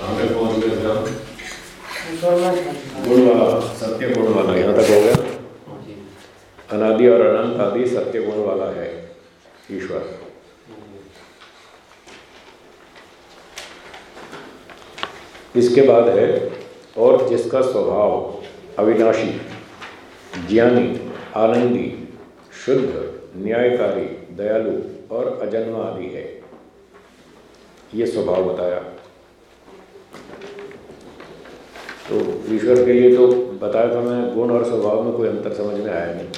हमें पहुँच गए थे? गुण वाला सत्य गुण वाला यहाँ तक हो गया? अनादि और अनंत आदि सत्य गुण वाला है ईश्वर। इसके बाद है और जिसका स्वभाव अविनाशी ज्ञानी आनंदी शुद्ध न्यायकारी दयालु और अजन्मा आदि है ये स्वभाव बताया। तो ईश्वर के लिए तो बताया था मैं, गुण और स्वभाव में कोई अंतर समझ में आया नहीं।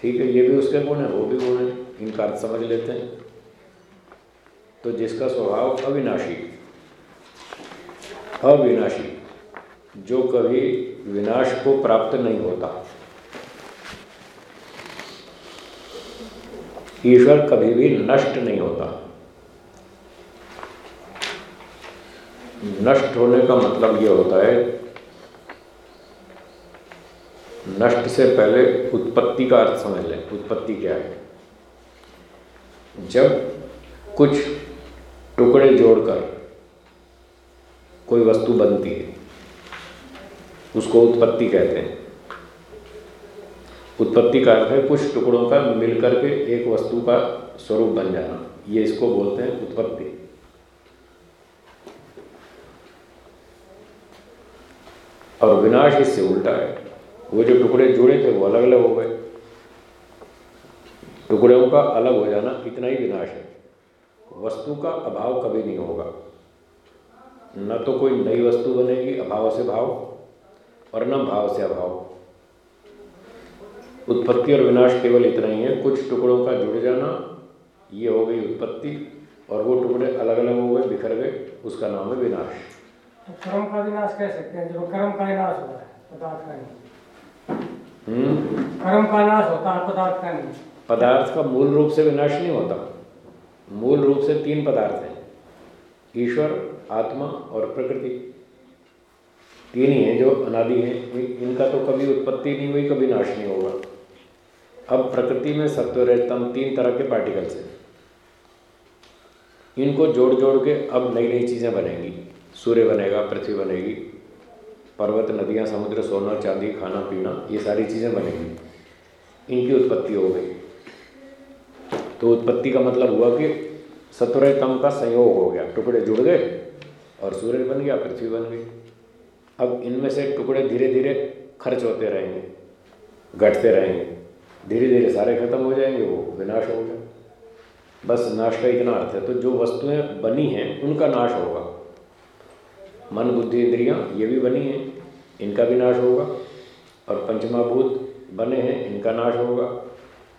ठीक है, ये भी उसके गुण है, वो भी गुण है, इनका अर्थ समझ लेते हैं। तो जिसका स्वभाव अविनाशी अविनाशी, जो कभी विनाश को प्राप्त नहीं होता। ईश्वर कभी भी नष्ट नहीं होता। नष्ट होने का मतलब ये होता है, नष्ट से पहले उत्पत्ति का अर्थ समझ लें। उत्पत्ति क्या है? जब कुछ टुकड़े जोड़कर कोई वस्तु बनती है, उसको उत्पत्ति कहते हैं। उत्पत्ति का अर्थ है कुछ टुकड़ों का मिलकर के एक वस्तु का स्वरूप बन जाना। ये इसको बोलते हैं उत्पत्ति। और विनाश इससे उल्टा है। वो जो टुकड़े जुड़े थे, वो अलग अलग हो गए। टुकड़ों का अलग हो जाना इतना ही विनाश है। वस्तु का अभाव कभी नहीं होगा। न तो कोई नई वस्तु बनेगी, अभाव से भाव, और न भाव से अभाव। उत्पत्ति और विनाश केवल इतना ही है। कुछ टुकड़ों का जुड़ जाना, ये हो गई उत्पत्ति, और वो टुकड़े अलग अलग हो गए, बिखर गए, उसका नाम है विनाश। तो कर्म का विनाश कह सकते हैं जो कर्म का विनाश हो रहा है पदार्थ का नहीं। हम्म? कर्म का नाश होता है पदार्थ का नहीं। पदार्थ का मूल रूप से विनाश नहीं होता। मूल रूप से तीन पदार्थ हैं ईश्वर आत्मा और प्रकृति। तीन ही हैं जो अनादि हैं इनका तो कभी उत्पत्ति नहीं हुई कभी नाश नहीं होगा। अब प्रकृति में सत्व रजतम तीन तरह के पार्टिकल्स हैं। इनको जोड़ जोड़ के अब नई नई चीज़ें बनेंगी। सूर्य बनेगा, पृथ्वी बनेगी, पर्वत, नदियाँ, समुद्र, सोना, चांदी, खाना, पीना, ये सारी चीज़ें बनेंगी। इनकी उत्पत्ति हो गई। तो उत्पत्ति का मतलब हुआ कि सत्वर तम का संयोग हो गया। टुकड़े जुड़ गए और सूर्य बन गया, पृथ्वी बन गई। अब इनमें से टुकड़े धीरे धीरे खर्च होते रहेंगे, घटते रहेंगे। धीरे धीरे सारे खत्म हो जाएँगे, वो विनाश हो गया। बस नाश का इतना अर्थ है। तो जो वस्तुएँ बनी हैं, उनका नाश होगा। मन, बुद्धि, इंद्रियाँ, ये भी बनी हैं, इनका भी नाश होगा। और पंचमाभूत बने हैं, इनका नाश होगा।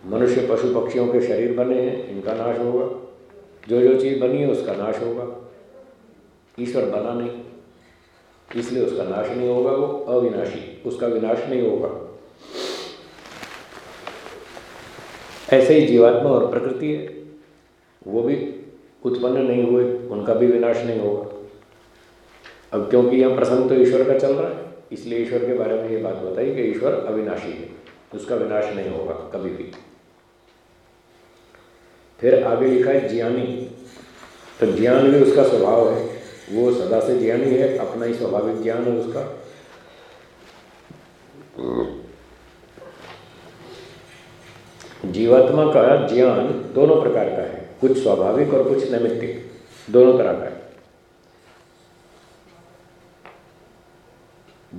मनुष्य, पशु, पक्षियों के शरीर बने हैं, इनका नाश होगा। जो जो चीज़ बनी है, उसका नाश होगा। ईश्वर बना नहीं, इसलिए उसका नाश नहीं होगा, वो अविनाशी, उसका विनाश नहीं होगा। ऐसे ही जीवात्मा और प्रकृति है, वो भी उत्पन्न नहीं हुए, उनका भी विनाश नहीं होगा। अब क्योंकि यह प्रसंग तो ईश्वर का चल रहा है, इसलिए ईश्वर के बारे में ये बात बताई कि ईश्वर अविनाशी है उसका विनाश नहीं होगा कभी भी। फिर आगे लिखा है ज्ञानी। तो ज्ञान भी उसका स्वभाव है, वो सदा से ज्ञानी है, अपना ही स्वाभाविक ज्ञान है उसका। जीवात्मा का ज्ञान दोनों प्रकार का है, कुछ स्वाभाविक और कुछ नैमित्तिक, दोनों तरह का है।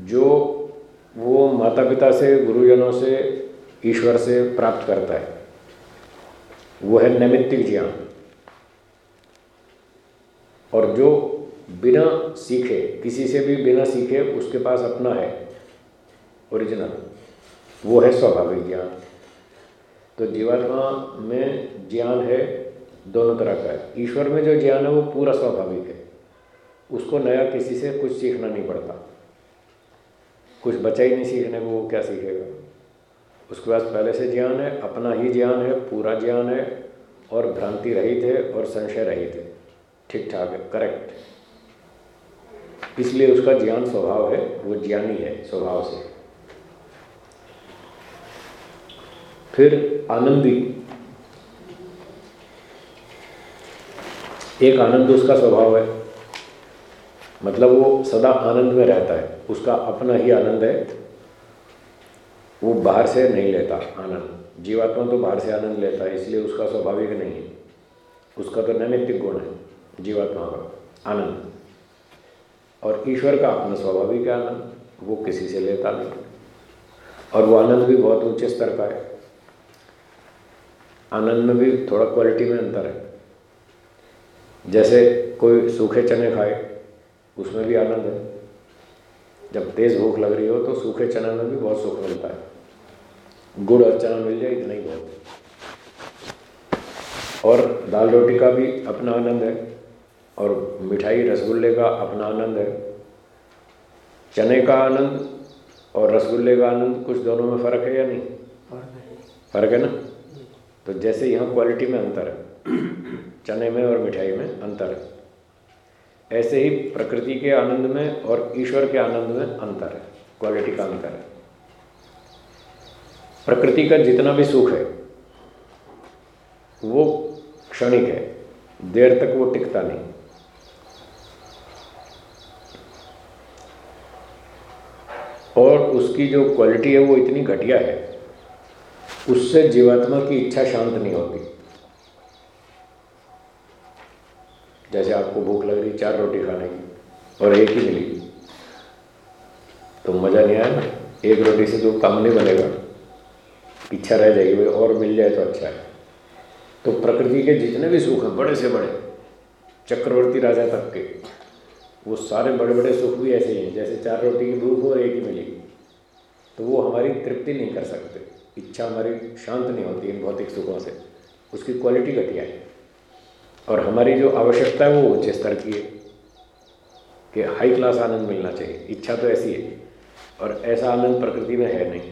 जो वो माता पिता से, गुरुजनों से, ईश्वर से प्राप्त करता है, वो है नैमित्तिक ज्ञान। और जो बिना सीखे, किसी से भी बिना सीखे, उसके पास अपना है ओरिजिनल वो है स्वाभाविक ज्ञान। तो जीवात्मा में ज्ञान है, दोनों तरह का है। ईश्वर में जो ज्ञान है, वो पूरा स्वाभाविक है। उसको नया किसी से कुछ सीखना नहीं पड़ता। कुछ बचा ही नहीं सीखने को, वो क्या सीखेगा? उसके पास पहले से ज्ञान है, अपना ही ज्ञान है, पूरा ज्ञान है, और भ्रांति रहित है, और संशय रहित है। ठीक ठाक है करेक्ट इसलिए उसका ज्ञान स्वभाव है, वो ज्ञानी है स्वभाव से। फिर आनंदी। एक आनंद उसका स्वभाव है। मतलब वो सदा आनंद में रहता है। उसका अपना ही आनंद है। वो बाहर से नहीं लेता आनंद। जीवात्मा तो बाहर से आनंद लेता है, इसलिए उसका स्वाभाविक नहीं है। उसका तो नैमित्तिक गुण है, जीवात्मा का आनंद। और ईश्वर का अपना स्वाभाविक आनंद, वो किसी से लेता नहीं। और वो आनंद भी बहुत ऊँचे स्तर का है। आनंद में भी थोड़ा क्वालिटी में अंतर है। जैसे कोई सूखे चने खाए उसमें भी आनंद है। जब तेज़ भूख लग रही हो तो सूखे चने में भी बहुत सुख मिलता है। गुड़ और चना मिल जाए इतना ही बहुत और दाल रोटी का भी अपना आनंद है और मिठाई रसगुल्ले का अपना आनंद है। चने का आनंद और रसगुल्ले का आनंद कुछ दोनों में फ़र्क है या नहीं? फ़र्क है। ना? तो जैसे यहाँ क्वालिटी में अंतर है चने में और मिठाई में अंतर है। ऐसे ही प्रकृति के आनंद में और ईश्वर के आनंद में अंतर है क्वालिटी का अंतर है। प्रकृति का जितना भी सुख है, वो क्षणिक है, देर तक वो टिकता नहीं। और उसकी जो क्वालिटी है, वो इतनी घटिया है, उससे जीवात्मा की इच्छा शांत नहीं होती। जैसे आपको भूख लग रही, चार रोटी खाने की और एक ही मिली। तो मज़ा नहीं आया एक रोटी से तो काम नहीं बनेगा। इच्छा रह जाएगी, भाई, और मिल जाए तो अच्छा है। तो प्रकृति के जितने भी सुख हैं, बड़े से बड़े, चक्रवर्ती राजा तक के, वो सारे बड़े बड़े सुख भी ऐसे हैं जैसे चार रोटी की भूख और एक ही मिली। तो वो हमारी तृप्ति नहीं कर सकते। इच्छा हमारी शांत नहीं होती इन भौतिक सुखों से। उसकी क्वालिटी घटिया है। और हमारी जो आवश्यकता है वो ऊँचे स्तर की है, कि हाई क्लास आनंद मिलना चाहिए। इच्छा तो ऐसी है, और ऐसा आनंद प्रकृति में है नहीं।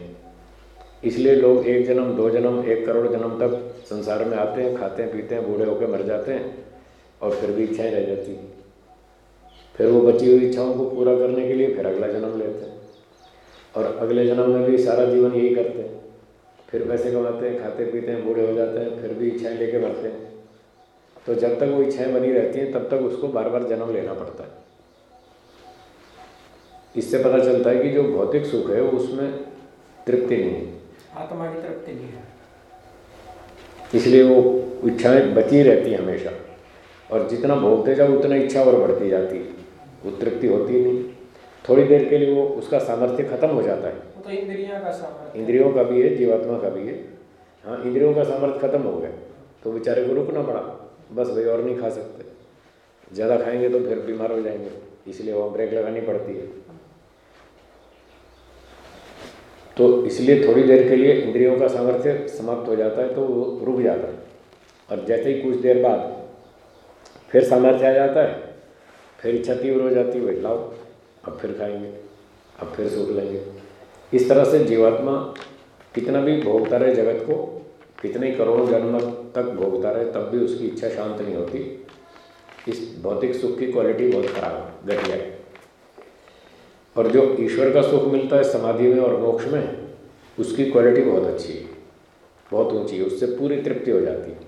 इसलिए लोग एक जन्म, दो जन्म, एक करोड़ जन्म तक संसार में आते हैं, खाते हैं, पीते हैं, बूढ़े होकर मर जाते हैं, और फिर भी इच्छाएँ रह जाती फिर वो बची हुई इच्छाओं को पूरा करने के लिए फिर अगला जन्म लेते हैं। और अगले जन्म में भी सारा जीवन यही करते हैं। फिर पैसे कमाते हैं, खाते, पीते हैं, बूढ़े हो जाते हैं, फिर भी इच्छाएँ लेके मरते हैं। तो जब तक वो इच्छाएँ बनी रहती हैं तब तक उसको बार बार जन्म लेना पड़ता है। इससे पता चलता है कि जो भौतिक सुख है उसमें तृप्ति नहीं है। आत्मा की तृप्ति नहीं है। इसलिए वो इच्छाएँ बची रहती हैं हमेशा। और जितना भोगते जाओ उतना इच्छा और बढ़ती जाती है। वो तृप्ति होती नहीं। थोड़ी देर के लिए वो उसका सामर्थ्य खत्म हो जाता है। तो इंद्रियों का सामर्थ्य इंद्रियों का भी है जीवात्मा का भी है। हाँ इंद्रियों का सामर्थ्य खत्म हो गया। तो बेचारे को रुकना पड़ा। बस भाई और नहीं खा सकते। ज़्यादा खाएँगे तो फिर बीमार हो जाएँगे, इसलिए वो ब्रेक लगानी पड़ती है। तो इसलिए थोड़ी देर के लिए इंद्रियों का सामर्थ्य समाप्त हो जाता है तो वो रुक जाता है। और जैसे ही कुछ देर बाद फिर सामर्थ्य आ जाता है, फिर इच्छा तीव्र हो जाती है लाओ, अब फिर खाएँगे, अब फिर सूख लेंगे। इस तरह से जीवात्मा कितना भी भोगता रहे जगत को कितने करोड़ जन्म तक भोगता रहे, तब भी उसकी इच्छा शांत नहीं होती। इस भौतिक सुख की क्वालिटी बहुत खराब है, घटिया है। और जो ईश्वर का सुख मिलता है समाधि में और मोक्ष में, उसकी क्वालिटी बहुत अच्छी है। बहुत ऊँची है, उससे पूरी तृप्ति हो जाती है।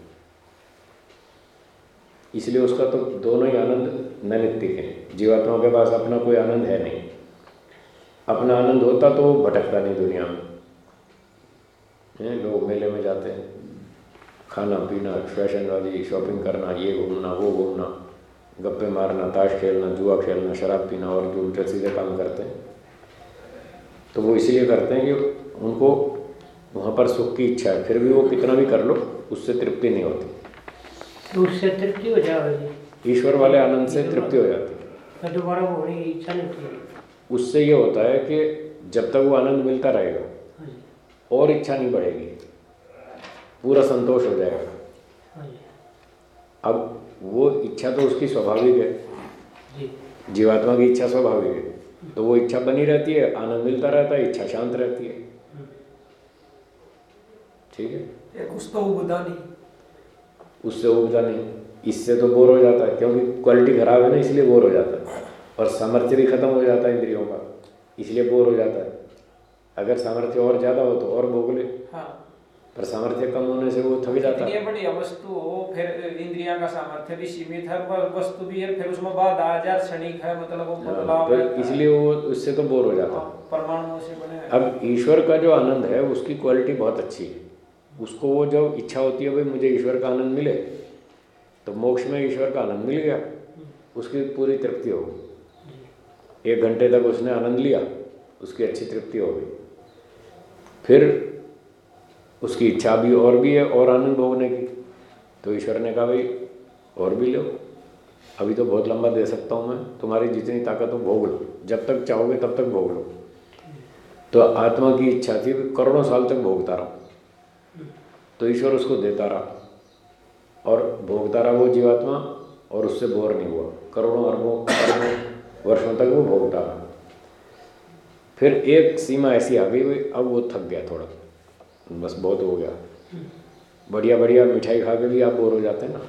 इसलिए उसका तो दोनों ही आनंद नैमित्तिक है। जीवात्माओं के पास अपना कोई आनंद है नहीं। अपना आनंद होता तो भटकता नहीं दुनिया में। लोग मेले में जाते हैं। खाना पीना फ़ैशन वाली शॉपिंग करना ये घूमना वो घूमना गप्पे मारना ताश खेलना जुआ खेलना शराब पीना और जो उल्टे सीधे काम करते हैं। तो वो इसीलिए करते हैं कि उनको वहाँ पर सुख की इच्छा है। फिर भी वो कितना भी कर लो उससे तृप्ति नहीं होती। तो उससे तृप्ति हो जाएगी। ईश्वर वाले आनंद से तृप्ति हो जाती। है दोबारा वो इच्छा नहीं उससे ये होता है कि जब तक वो आनंद मिलता रहेगा हाँ और इच्छा नहीं बढ़ेगी। पूरा संतोष हो जाएगा। हाँ अब वो इच्छा तो उसकी स्वाभाविक है। जीवात्मा की इच्छा स्वाभाविक है। तो वो इच्छा बनी रहती है आनंद मिलता रहता है इच्छा शांत रहती है। ठीक है? उस तो उबदा नहीं। उससे उगता नहीं। इससे तो बोर हो जाता है क्योंकि क्वालिटी खराब है ना इसलिए बोर हो जाता है। और सामर्थ्य भी खत्म हो जाता है इंद्रियों का इसलिए बोर हो जाता है। अगर सामर्थ्य और ज़्यादा हो तो और भोग ले हाँ। पर सामर्थ्य कम होने से वो थक जाता। इतनी बढ़िया वस्तु हो फिर इंद्रिया का सामर्थ्य भी सीमित है पर वस्तु भी है फिर उसमें बाद आ जा क्षणिक है मतलब वो हाँ, बदलाव तो इसलिए वो उससे तो बोर हो जाता। हाँ, परमाणुओं से बने अब ईश्वर का जो आनंद है उसकी क्वालिटी बहुत अच्छी है। उसको वो जो इच्छा होती है भाई मुझे ईश्वर का आनंद मिले तो मोक्ष में ईश्वर का आनंद मिल गया। उसकी पूरी तृप्ति हो गई। एक घंटे तक उसने आनंद लिया उसकी अच्छी तृप्ति हो गई। फिर उसकी इच्छा भी और भी है और आनंद भोगने की। तो ईश्वर ने कहा, भाई, और भी लो। अभी तो बहुत लंबा दे सकता हूँ मैं। तुम्हारी जितनी ताकत हो, भोग लो। जब तक चाहोगे तब तक भोग लो। तो आत्मा की इच्छा थी, करोड़ों साल तक भोगता रहा। तो ईश्वर उसको देता रहा और भोगता रहा वो जीवात्मा और उससे बोर नहीं हुआ। करोड़ों अरबों अरबों वर्षों तक वो भोगता रहा। फिर एक सीमा ऐसी आ गई अब वो थक गया थोड़ा बस बहुत हो गया। बढ़िया बढ़िया मिठाई खा के भी आप बोर हो जाते हैं ना।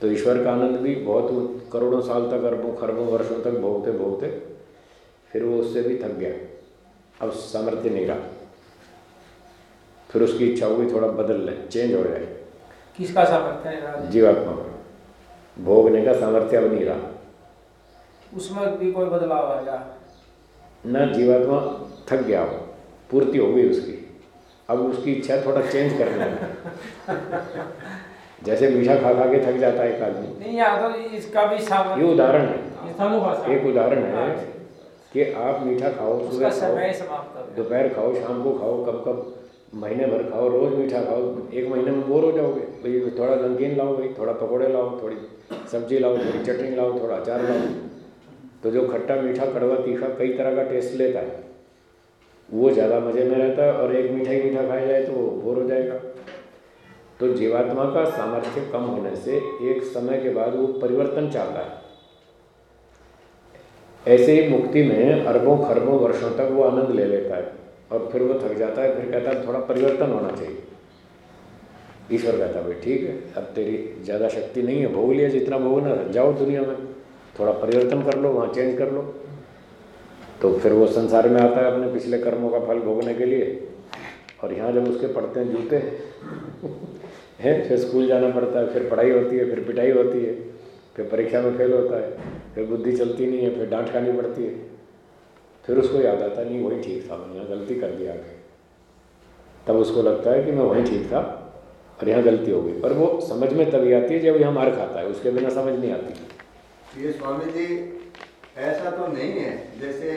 तो ईश्वर का आनंद भी बहुत करोड़ों साल तक अरबों खरबों वर्षों तक भोगते भोगते फिर वो उससे भी थक गया। अब सामर्थ्य नहीं रहा। फिर उसकी इच्छा हुई थोड़ा बदल ले चेंज हो जाए। किसका सामर्थ्य जीवात्मा भोगने का सामर्थ्य अब नहीं रहा। उसमें भी कोई बदलाव आएगा ना जीवात्मा थक गया वो पूर्ति हो गई उसकी। अब उसकी इच्छा थोड़ा चेंज करना है जैसे मीठा खा खा के थक जाता है एक आदमी। नहीं तो इसका भी ये उदाहरण है। एक उदाहरण है कि आप मीठा खाओ सुबह खाओ हो। दोपहर खाओ शाम को खाओ कब कब महीने भर खाओ रोज मीठा खाओ एक महीने में बोर हो जाओगे। भाई थोड़ा नमकीन लाओ भाई थोड़ा पकौड़े लाओ थोड़ी सब्ज़ी लाओ थोड़ी चटनी लाओ थोड़ा अचार लाओ। तो जो खट्टा, मीठा, कड़वा, तीखा कई तरह का टेस्ट लेता है, वो ज़्यादा मज़े में रहता है और एक मीठा ही मीठा खाया जाए तो वो बोर हो जाएगा। तो जीवात्मा का सामर्थ्य कम होने से एक समय के बाद वो परिवर्तन चाहता है। ऐसे ही मुक्ति में अरबों, खरबों वर्षों तक वो आनंद ले लेता है और फिर वो थक जाता है, फिर कहता है, थोड़ा परिवर्तन होना चाहिए। ईश्वर कहता भाई ठीक है, अब तेरी ज़्यादा शक्ति नहीं है भोग लिया जितना भोगना जाओ दुनिया में। थोड़ा परिवर्तन कर लो, वहाँ चेंज कर लो। तो फिर वो संसार में आता है अपने पिछले कर्मों का फल भोगने के लिए। और यहाँ जब उसके पढ़ते हैं जूते, हैं, फिर स्कूल जाना पड़ता है, फिर पढ़ाई होती है, फिर पिटाई होती है, फिर परीक्षा में फेल होता है, फिर बुद्धि चलती नहीं है, फिर डांट खानी पड़ती है। फिर उसको याद आता नहीं, वही ठीक था, मैंने यहाँ गलती कर दिया आगे। तब उसको लगता है कि मैं वहीं ठीक था, और यहाँ गलती हो गई। पर वो समझ में तभी आती है जब यहाँ मार खाता है, उसके बिना समझ नहीं आती। ये स्वामी जी ऐसा तो नहीं है जैसे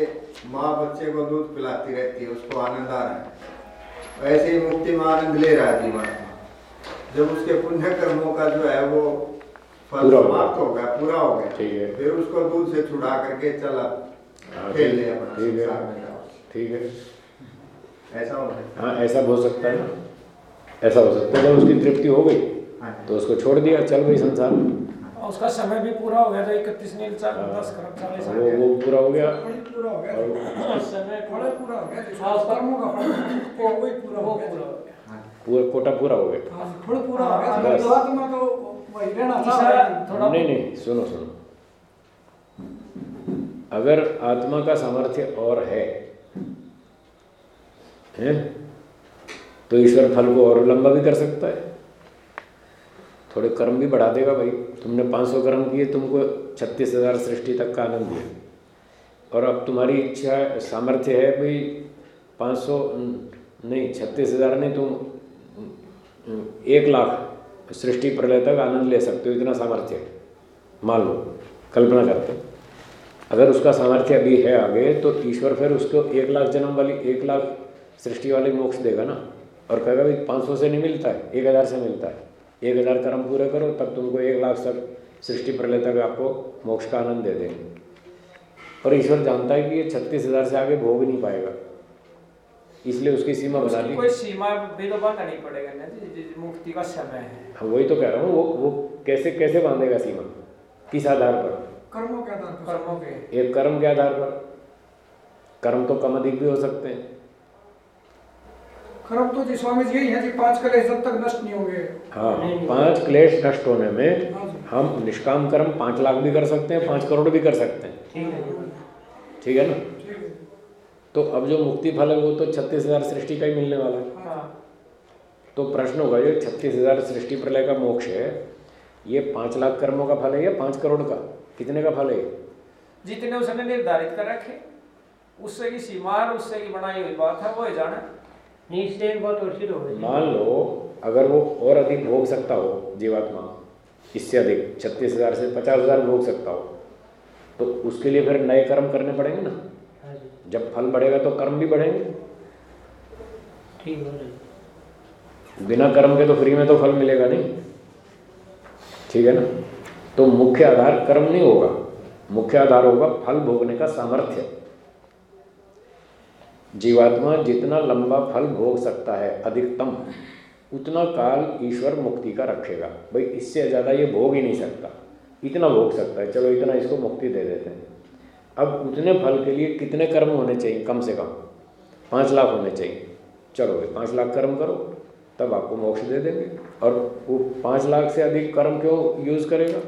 माँ बच्चे को दूध पिलाती रहती है उसको आनंद आ रहा है। ऐसे ही मुक्ति में आनंद ले रहा है जीवात्मा। जब उसके पुण्य कर्मों का जो है वो फल। समाप्त हो गया पूरा हो गया ठीक है। फिर उसको दूध से छुड़ा करके चला हाँ, खेल ले ठीक है। ठीक है। ऐसा हो सकता हाँ ऐसा हो सकता है। ना ऐसा हो सकता है। जब उसकी तृप्ति हो गई हाँ तो उसको छोड़ दिया चल गई संसार में। उसका समय भी पूरा हो गया था इकतीस नील चार हाँ। दस खरब चालीस वो वो पूरा हो गया। पूरा हो गया। समय पूरा। हो गया। कर्मों का फल वो पूरा हो गया। पूरा हो गया कोटा पूरा हो गया। फल पूरा हो गया। बस। तो तो वही रहना था। नहीं नहीं सुनो सुनो। अगर आत्मा का सामर्थ्य और है हैं तो ईश्वर फल को और लंबा भी कर सकता है। थोड़े कर्म भी बढ़ा देगा भाई। तुमने 500 कर्म किए, तुमको छत्तीस हज़ार सृष्टि तक का आनंद दिया और अब तुम्हारी इच्छा, सामर्थ्य है भाई 500 नहीं, छत्तीस हज़ार नहीं, तुम एक लाख सृष्टि प्रलय तक आनंद ले सकते हो, इतना सामर्थ्य है। मान लो, कल्पना करते अगर उसका सामर्थ्य अभी है आगे तो ईश्वर फिर उसको एक लाख जन्म वाली, एक लाख सृष्टि वाली मोक्ष देगा ना। और कहेगा, भाई, पाँच सौ से नहीं मिलता है, एक हज़ार से मिलता है। एक हज़ार कर्म पूरे करो तब तुमको एक लाख तक सृष्टि प्रलय तक आपको मोक्ष का आनंद दे देंगे। और ईश्वर जानता है कि ये छत्तीस हज़ार से आगे भोग नहीं पाएगा। इसलिए उसकी सीमा बना उसकी दी। कोई सीमा भी तो बांधनी पड़ेगा ना जी जी- मुक्ति का समय है। हाँ, वही तो कह रहा हूँ वो वो कैसे कैसे बांधेगा सीमा? किस आधार पर? कर्मों के आधार पर। कर्मों के। एक कर्म के आधार पर। कर्म तो कम अधिक भी हो सकते हैं। कर्म तो जी स्वामी जी यही है जी पाँच कले जब तक नष्ट नहीं होंगे। हाँ पाँच क्लेश नष्ट होने में हाँ हम निष्काम कर्म पाँच लाख भी कर सकते हैं पाँच करोड़ भी कर सकते हैं। ठीक है। ना? तो अब जो मुक्ति फल है वो तो छत्तीस हज़ार सृष्टि का ही मिलने वाला है। हाँ। तो प्रश्न होगा ये छत्तीस हज़ार सृष्टि प्रलय का मोक्ष है ये पाँच लाख कर्मों का फल है या पाँच करोड़ का? कितने का फल है जितने उसने निर्धारित कर रखे उससे की सीमा और उससे की बनाई हुई बात है वो ही जाने। हो मान लो अगर वो और अधिक भोग सकता हो जीवात्मा इससे अधिक छत्तीस हज़ार से पचास हज़ार भोग सकता हो तो उसके लिए फिर नए कर्म करने पड़ेंगे ना। हाँ जब फल बढ़ेगा तो कर्म भी बढ़ेंगे। ठीक हो बिना कर्म के तो फ्री में तो फल मिलेगा नहीं। ठीक है ना? तो मुख्य आधार कर्म नहीं होगा। मुख्य आधार होगा फल भोगने का सामर्थ्य। जीवात्मा जितना लंबा फल भोग सकता है, अधिकतम, उतना काल ईश्वर मुक्ति का रखेगा। भाई, इससे ज़्यादा ये भोग ही नहीं सकता। इतना भोग सकता है। चलो, इतना इसको मुक्ति दे देते हैं। अब उतने फल के लिए कितने कर्म होने चाहिए? कम से कम पाँच लाख होने चाहिए। चलो भाई, पाँच लाख कर्म करो, तब आपको मोक्ष दे देंगे। और वो पाँच लाख से अधिक कर्म क्यों यूज़ करेगा?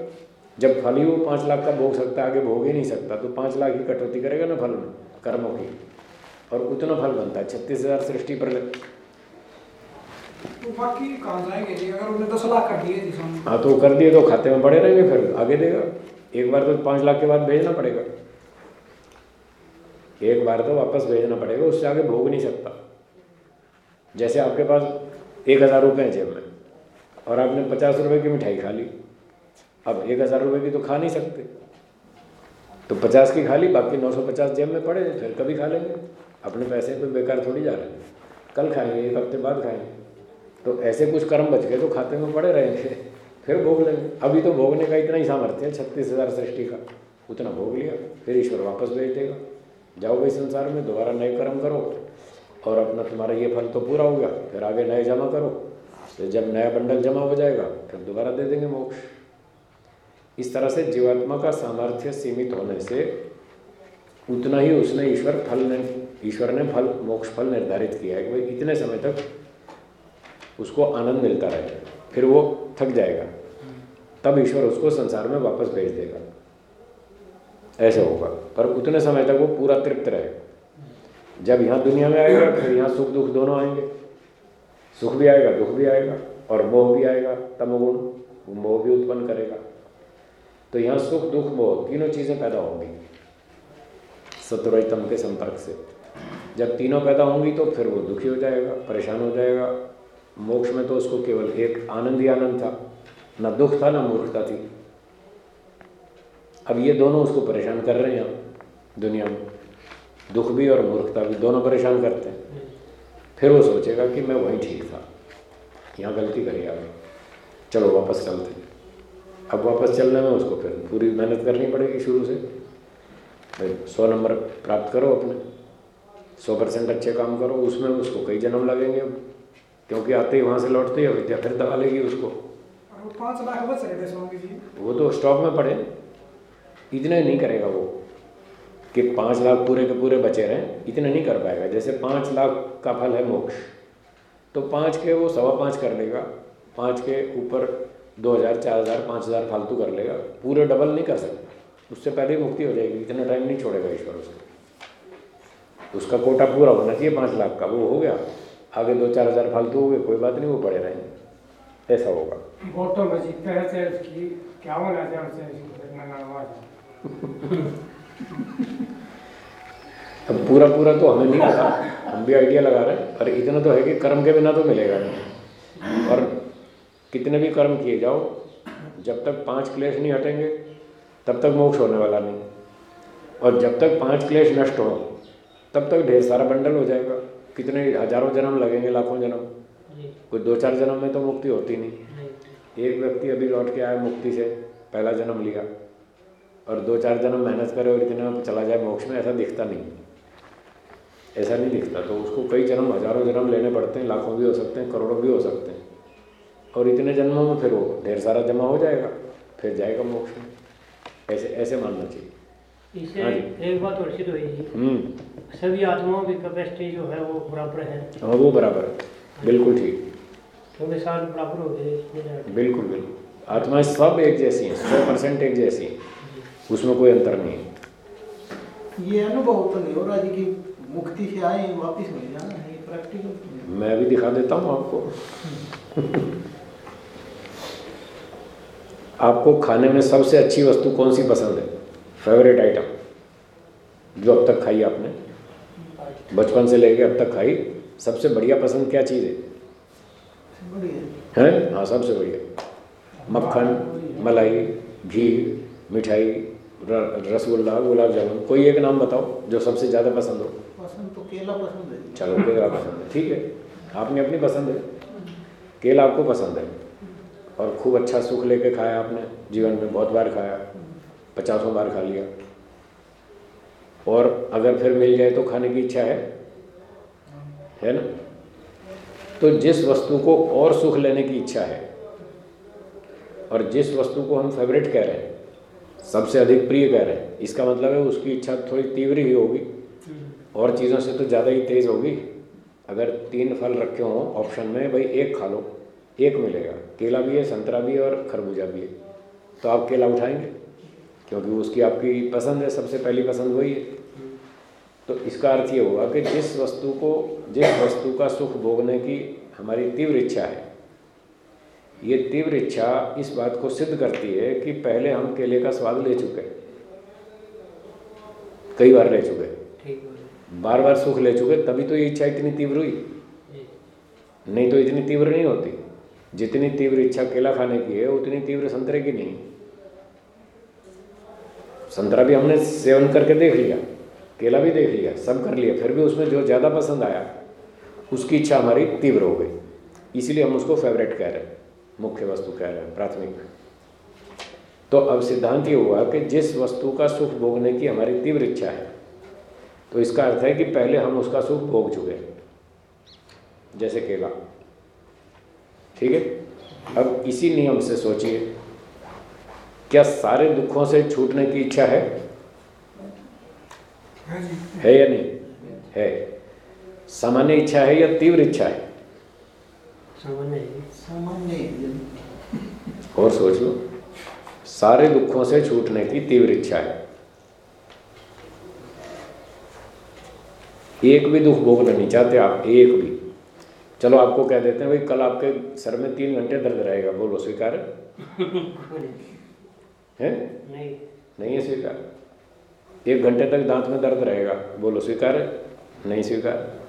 जब फल ही वो पाँच लाख का भोग सकता है, आगे भोग ही नहीं सकता तो पाँच लाख ही कटौती करेगा ना फल में, कर्मों की? और उतना फल बनता है छत्तीस हज़ार सृष्टि पर तो बाकी कहाँ जाएँगे जी? अगर उन्हें दस लाख कर दिए जी सामने हाँ तो कर दिए तो खाते में पड़े रहेंगे फिर आगे देगा। एक बार तो पाँच लाख के बाद भेजना पड़ेगा। एक बार तो वापस भेजना पड़ेगा उससे आगे भोग नहीं सकता। जैसे आपके पास एक हज़ार रुपये हैं जेब में और आपने पचास रुपये की मिठाई खा ली। अब एक हज़ार रुपये की तो खा नहीं सकते। तो पचास की खा ली बाकी नौ सौ पचास जेब में पड़े फिर कभी खा लेंगे। अपने पैसे पे बेकार थोड़ी जा रहे हैं। कल खाएँगे, एक हफ़्ते बाद खाएँगे। तो ऐसे कुछ कर्म बच गए तो खाते में पड़े रहेंगे। फिर भोग लेंगे। अभी तो भोगने का इतना ही सामर्थ्य है, छत्तीस हज़ार सृष्टि का। उतना भोग लिया, फिर ईश्वर वापस भेज देगा जाओ भाई संसार में, दोबारा नए कर्म करो। और अपना तुम्हारा ये फल तो पूरा हो गया, फिर आगे नए जमा करो। तो जब नया बंडल जमा हो जाएगा, फिर दोबारा दे देंगे मोक्ष। इस तरह से जीवात्मा का सामर्थ्य सीमित होने से उतना ही उसने ईश्वर फल ने ईश्वर ने फल, मोक्ष, फल निर्धारित किया है कि भाई इतने समय तक उसको आनंद मिलता रहे, फिर वो थक जाएगा। तब ईश्वर उसको संसार में वापस भेज देगा। ऐसे होगा। पर उतने समय तक वो पूरा तृप्त रहेगा जब यहाँ दुनिया में आएगा, फिर यहाँ सुख दुख दोनों आएँगे। सुख भी आएगा, दुख भी आएगा, और मोह भी आएगा, तमोगुण, मोह भी उत्पन्न करेगा। तो यहाँ सुख, दुख, मोह, तीनों चीज़ें पैदा होंगी। सतुरतम के संपर्क से। जब तीनों पैदा होंगी तो फिर वो दुखी हो जाएगा, परेशान हो जाएगा। मोक्ष में तो उसको केवल एक आनंद ही आनंद था, न दुख था, न मूर्खता थी। अब ये दोनों उसको परेशान कर रहे हैं दुनिया में। दुख भी और मूर्खता भी दोनों परेशान करते हैं। फिर वो सोचेगा कि मैं वहीं ठीक था। यहाँ गलती करी आगे चलो वापस चलते अब वापस चलने में उसको फिर पूरी मेहनत करनी पड़ेगी शुरू से। भाई, सौ नंबर प्राप्त करो अपने। सौ परसेंट अच्छे काम करो उसमें उसको कई जन्म लगेंगे क्योंकि आते ही वहाँ से लौटते ही विद्या फिर दबा लेगी उसको। वो तो स्टॉक में पड़े। इतने नहीं करेगा वो कि पाँच लाख पूरे के पूरे बचे रहें। इतने नहीं कर पाएगा। जैसे पाँच लाख का फल है मोक्ष तो पाँच के वो सवा पाँच कर लेगा। पाँच के ऊपर दो हज़ार चार हज़ार पाँच हज़ार फालतू कर लेगा। पूरे डबल नहीं कर सकता। उससे पहले ही मुक्ति हो जाएगी। इतना टाइम नहीं छोड़ेगा ईश्वर उसे। उसका कोटा पूरा होना चाहिए पाँच लाख का वो हो गया। आगे दो चार हज़ार फालतू हो गए कोई बात नहीं वो पड़े रहेंगे। ऐसा होगा। हैं अब पूरा पूरा तो हमें नहीं पता हम भी आइडिया लगा रहे हैं पर इतना तो है कि कर्म के बिना तो मिलेगा नहीं। और कितने भी कर्म किए जाओ जब तक पाँच क्लेश नहीं हटेंगे तब तक मोक्ष होने वाला नहीं। और जब तक पाँच क्लेश नष्ट हो तब तक ढेर सारा बंडल हो जाएगा। कितने हज़ारों जन्म लगेंगे लाखों जन्म। कोई दो चार जन्म में तो मुक्ति होती नहीं। एक व्यक्ति अभी लौट के आया मुक्ति से पहला जन्म लिया। और दो चार जन्म मेहनत करे और इतने में चला जाए मोक्ष में ऐसा दिखता नहीं। ऐसा नहीं दिखता। तो उसको कई जन्म हज़ारों जन्म लेने पड़ते हैं लाखों भी हो सकते हैं करोड़ों भी हो सकते हैं। और इतने जन्मों में फिर वो ढेर सारा जमा हो जाएगा फिर जाएगा मोक्ष में। ऐसे ऐसे मानना चाहिए। इससे हाँ एक बात और सिद्ध हुई हम्म। सभी आत्माओं की कैपेसिटी जो है वो बराबर है। हाँ वो बराबर। बिल्कुल ठीक। क्योंकि साल बराबर हो गए बिल्कुल बिल्कुल। आत्माएँ सब एक जैसी हैं सौ परसेंट एक जैसी हैं। उसमें कोई अंतर नहीं है। ये अनुभव तो नहीं हो रहा जी कि मुक्ति से आए वापिस मिल जाना है ये प्रैक्टिकल मैं भी दिखा देता हूँ आपको। आपको खाने में सबसे अच्छी वस्तु कौन सी पसंद है? फेवरेट आइटम जो अब तक खाई आपने? बचपन से लेके अब तक खाई। सबसे बढ़िया पसंद क्या चीज़ है? हैं? हाँ सबसे बढ़िया। मक्खन मलाई घी मिठाई रसगुल्ला गुलाब जामुन। कोई एक नाम बताओ जो सबसे ज़्यादा पसंद हो। पसंद तो केला पसंद है। चलो केला पसंद है। ठीक है। आपने अपनी पसंद है? केला आपको पसंद है? और खूब अच्छा सुख लेके खाया आपने। जीवन में बहुत बार खाया। पचासों बार खा लिया। और अगर फिर मिल जाए तो खाने की इच्छा है? है ना? तो जिस वस्तु को और सुख लेने की इच्छा है, और जिस वस्तु को हम फेवरेट कह रहे हैं, सबसे अधिक प्रिय कह रहे हैं, इसका मतलब है उसकी इच्छा थोड़ी तीव्र ही होगी। और चीज़ों से तो ज़्यादा ही तेज़ होगी। अगर तीन फल रखे हों ऑप्शन में भाई एक खा लो, एक मिलेगा। केला भी है, संतरा भी है और खरबूजा भी है। तो आप केला उठाएँगे? क्योंकि उसकी आपकी पसंद है सबसे पहली पसंद वही है। तो इसका अर्थ ये हुआ कि जिस वस्तु को जिस वस्तु का सुख भोगने की हमारी तीव्र इच्छा है ये तीव्र इच्छा इस बात को सिद्ध करती है कि पहले हम केले का स्वाद ले चुके हैं। कई बार ले चुके बार बार सुख ले चुके तभी तो ये इच्छा इतनी तीव्र हुई। नहीं तो इतनी तीव्र नहीं होती। जितनी तीव्र इच्छा केला खाने की है उतनी तीव्र संतरे की नहीं। संतरा भी हमने सेवन करके देख लिया, केला भी देख लिया, सब कर लिया, फिर भी उसमें जो ज़्यादा पसंद आया, उसकी इच्छा हमारी तीव्र हो गई। इसीलिए हम उसको फेवरेट कह रहे हैं, मुख्य वस्तु कह रहे हैं, प्राथमिक। तो अब सिद्धांत ये हुआ कि जिस वस्तु का सुख भोगने की हमारी तीव्र इच्छा है तो इसका अर्थ है कि पहले हम उसका सुख भोग चुके जैसे केला। ठीक है? अब इसी नियम से सोचिए क्या सारे दुखों से छूटने की इच्छा है? है या नहीं? है। सामान्य इच्छा है या तीव्र इच्छा है? सामान्य है। और सोच लो। सारे दुखों से छूटने की तीव्र इच्छा है। एक भी दुख भोगना नहीं चाहते आप एक भी। चलो आपको कह देते हैं भाई कल आपके सर में तीन घंटे दर्द रहेगा। बोलो स्वीकार है? नहीं। नहीं है स्वीकार? एक घंटे तक दांत में दर्द रहेगा बोलो स्वीकार है? नहीं स्वीकार।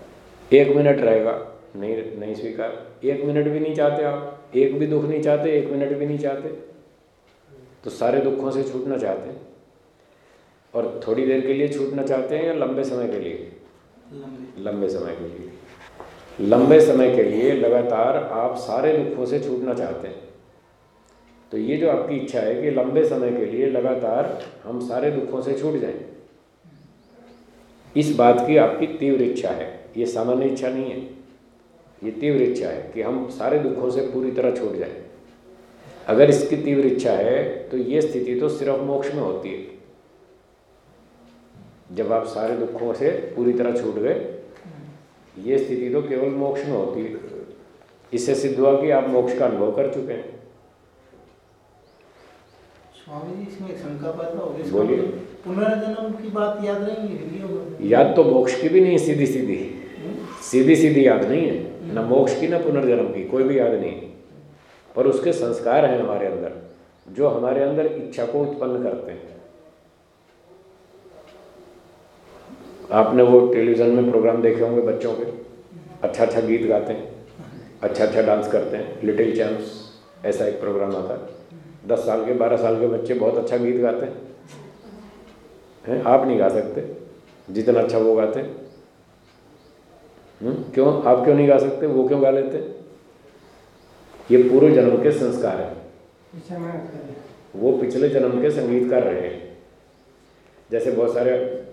एक मिनट रहेगा नहीं नहीं स्वीकार। एक मिनट भी नहीं चाहते आप एक भी दुख नहीं चाहते एक मिनट भी नहीं चाहते। तो सारे दुखों से छूटना चाहते हैं। और थोड़ी देर के लिए छूटना चाहते हैं या लंबे समय के लिए? लंबे। लंबे समय के लिए। लंबे समय के लिए लगातार आप सारे दुखों से छूटना चाहते हैं। तो ये जो आपकी इच्छा है कि लंबे समय के लिए लगातार हम सारे दुखों से छूट जाएँ, इस बात की आपकी तीव्र इच्छा है। ये सामान्य इच्छा नहीं है। ये तीव्र इच्छा है कि हम सारे दुखों से पूरी तरह छूट जाएँ। अगर इसकी तीव्र इच्छा है तो ये स्थिति तो सिर्फ़ मोक्ष में होती है। जब आप सारे दुखों से पूरी तरह छूट गए, ये स्थिति तो केवल मोक्ष में होती है। इससे सिद्ध हुआ कि आप मोक्ष का अनुभव कर चुके हैं। स्वामी जी इसमें शंका पैदा हो गई। बोलिए। मतलब पुनर्जन्म की बात याद हिंदी याद तो मोक्ष की भी नहीं सीधी सीधी सीधी सीधी याद नहीं है। न मोक्ष की न पुनर्जन्म की कोई भी याद नहीं। पर उसके संस्कार हैं हमारे अंदर जो हमारे अंदर इच्छा को उत्पन्न करते हैं। आपने वो टेलीविज़न में प्रोग्राम देखे होंगे बच्चों के? अच्छा अच्छा गीत गाते हैं अच्छा अच्छा डांस करते हैं लिटिल चैम्प्स ऐसा एक प्रोग्राम आता है। दस साल के बारह साल के बच्चे बहुत अच्छा गीत गाते हैं। हैं? आप नहीं गा सकते। जितना अच्छा वो गाते हैं। हम्म, क्यों? आप क्यों नहीं गा सकते? वो क्यों गा लेते? ये पूर्व जन्म के संस्कार हैं। वो पिछले जन्म के संगीतकार रहे। हैं जैसे बहुत सारे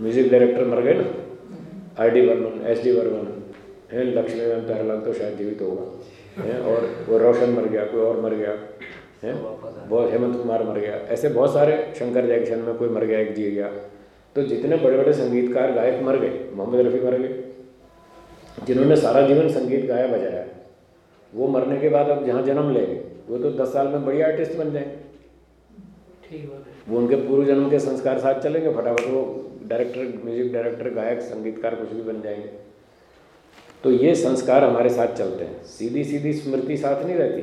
म्यूज़िक डायरेक्टर मर गए ना। R D Burman S D Burman है? लक्ष्मीकांत प्यारलाल तो शायद जीवित होगा। है? और वो रोशन मर गया कोई और मर गया। है। बहुत हेमंत कुमार मर गया। ऐसे बहुत सारे शंकर जैक्शन में कोई मर गया एक जी गया तो जितने बड़े बड़े संगीतकार गायक मर गए मोहम्मद रफ़ी मर गए जिन्होंने सारा जीवन संगीत गाया बजाया वो मरने के बाद अब जहाँ जन्म लेंगे वो तो दस साल में बढ़िया आर्टिस्ट बन जाएँगे है। वो उनके पूर्व जन्म के संस्कार साथ चलेंगे फटाफट वो डायरेक्टर म्यूज़िक डायरेक्टर गायक संगीतकार कुछ भी बन जाएँगे। तो ये संस्कार हमारे साथ चलते हैं। सीधी सीधी स्मृति साथ नहीं रहती।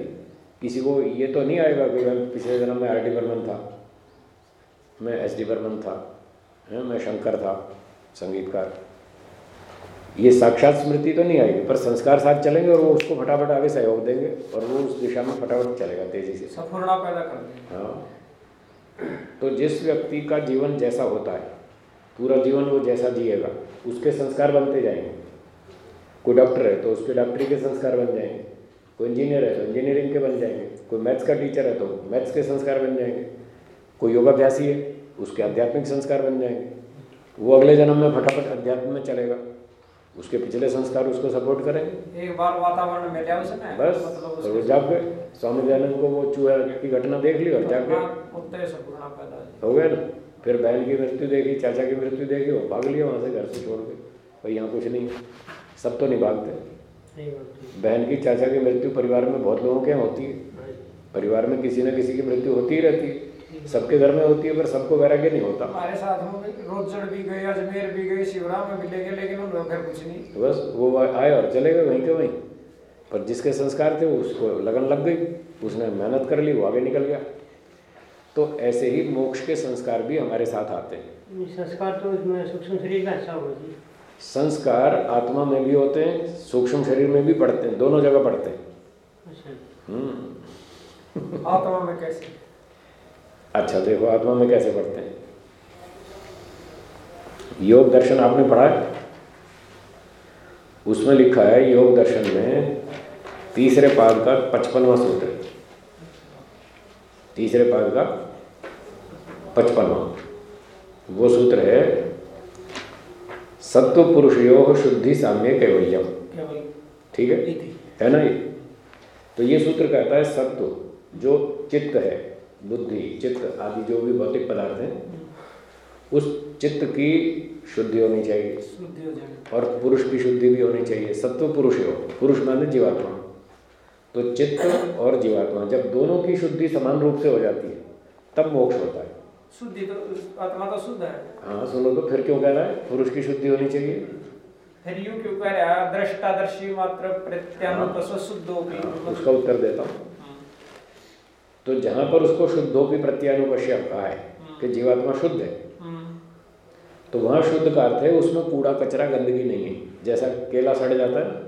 किसी को ये तो नहीं आएगा कि मैं पिछले जन्म में आर डी बर्मन था। मैं एस डी बर्मन था। है मैं शंकर था संगीतकार। ये साक्षात स्मृति तो नहीं आएगी पर संस्कार साथ चलेंगे और वो उसको फटाफट आगे सहयोग देंगे और वो उस दिशा में फटाफट चलेगा तेज़ी से। सफलता पैदा कर हाँ। तो जिस व्यक्ति का जीवन जैसा होता है पूरा जीवन वो जैसा जिएगा उसके संस्कार बनते जाएँगे। कोई डॉक्टर है तो उसके डॉक्टरी के संस्कार बन जाएँगे। कोई इंजीनियर है तो इंजीनियरिंग के बन जाएँगे। कोई मैथ्स का टीचर है तो मैथ्स के संस्कार बन जाएँगे। कोई योगाभ्यासी है उसके आध्यात्मिक संस्कार बन जाएँगे। वो अगले जन्म में फटाफट अध्यात्म में चलेगा। उसके पिछले संस्कार उसको सपोर्ट करेंगे। एक बार वातावरण में लिया उसने बस मतलब और वो जाग गए। स्वामी दयानंद को वो चूहा की घटना देख ली और जाग गए। हो गया ना? फिर बहन की मृत्यु देखी चाचा की मृत्यु देखी वो भाग लिया वहाँ से घर से छोड़ के। भाई यहाँ कुछ नहीं। सब तो नहीं भागते बहन की चाचा की मृत्यु परिवार में बहुत लोगों के यहाँ होती है। परिवार में किसी न किसी की मृत्यु होती ही रहती है। सबके घर में होती है पर सबको वैराग्य नहीं होता। हमारे साथ रोजड़ भी गए अजमेर भी गए शिवरा में भी ले गए लेकिन उन घर कुछ नहीं। बस वो आए और चले गए वहीं के वहीं। पर जिसके संस्कार थे उसको लगन लग गई। उसने मेहनत कर ली वो आगे निकल गया। तो ऐसे ही मोक्ष के संस्कार भी हमारे साथ आते हैं। संस्कार तो इसमें सूक्ष्म शरीर का हिस्सा होगा जी। संस्कार आत्मा में भी होते हैं सूक्ष्म शरीर में भी पड़ते हैं दोनों जगह पड़ते हैं। अच्छा। हम्म। आत्मा में कैसे? अच्छा देखो आत्मा में कैसे पढ़ते हैं? योग दर्शन आपने पढ़ा है? उसमें लिखा है योग दर्शन में तीसरे पाद का पचपनवा सूत्र। तीसरे पाद का पचपनवा। वो सूत्र है सत्व पुरुषयो शुद्धि साम्य कैवल्यम ठीक है? है ना ये? तो ये सूत्र कहता है सत्व जो चित्त है बुद्धि चित्त आदि जो भी भौतिक पदार्थ हैं उस चित्त की शुद्धि होनी चाहिए। और पुरुष की शुद्धि भी होनी चाहिए। सत्व पुरुष हो पुरुष माने जीवात्मा। तो चित्त और जीवात्मा जब दोनों की शुद्धि समान रूप से हो जाती है तब मोक्ष होता है। शुद्धि तो आत्मा तो शुद्ध है। हाँ सुनो तो फिर क्यों कह रहा है? पुरुष की शुद्धि होनी चाहिए। फिर यूँ क्यों कह रहा है? दृष्टादर्शी मात्र प्रत्यानुत शुद्धो की हाँ, उसका उत्तर देता हूँ। तो जहाँ पर उसको शुद्धोपी प्रत्यानुपश्य कहा है कि जीवात्मा शुद्ध है। तो वहाँ शुद्ध का अर्थ है उसमें कूड़ा कचरा गंदगी नहीं है। जैसा केला सड़ जाता है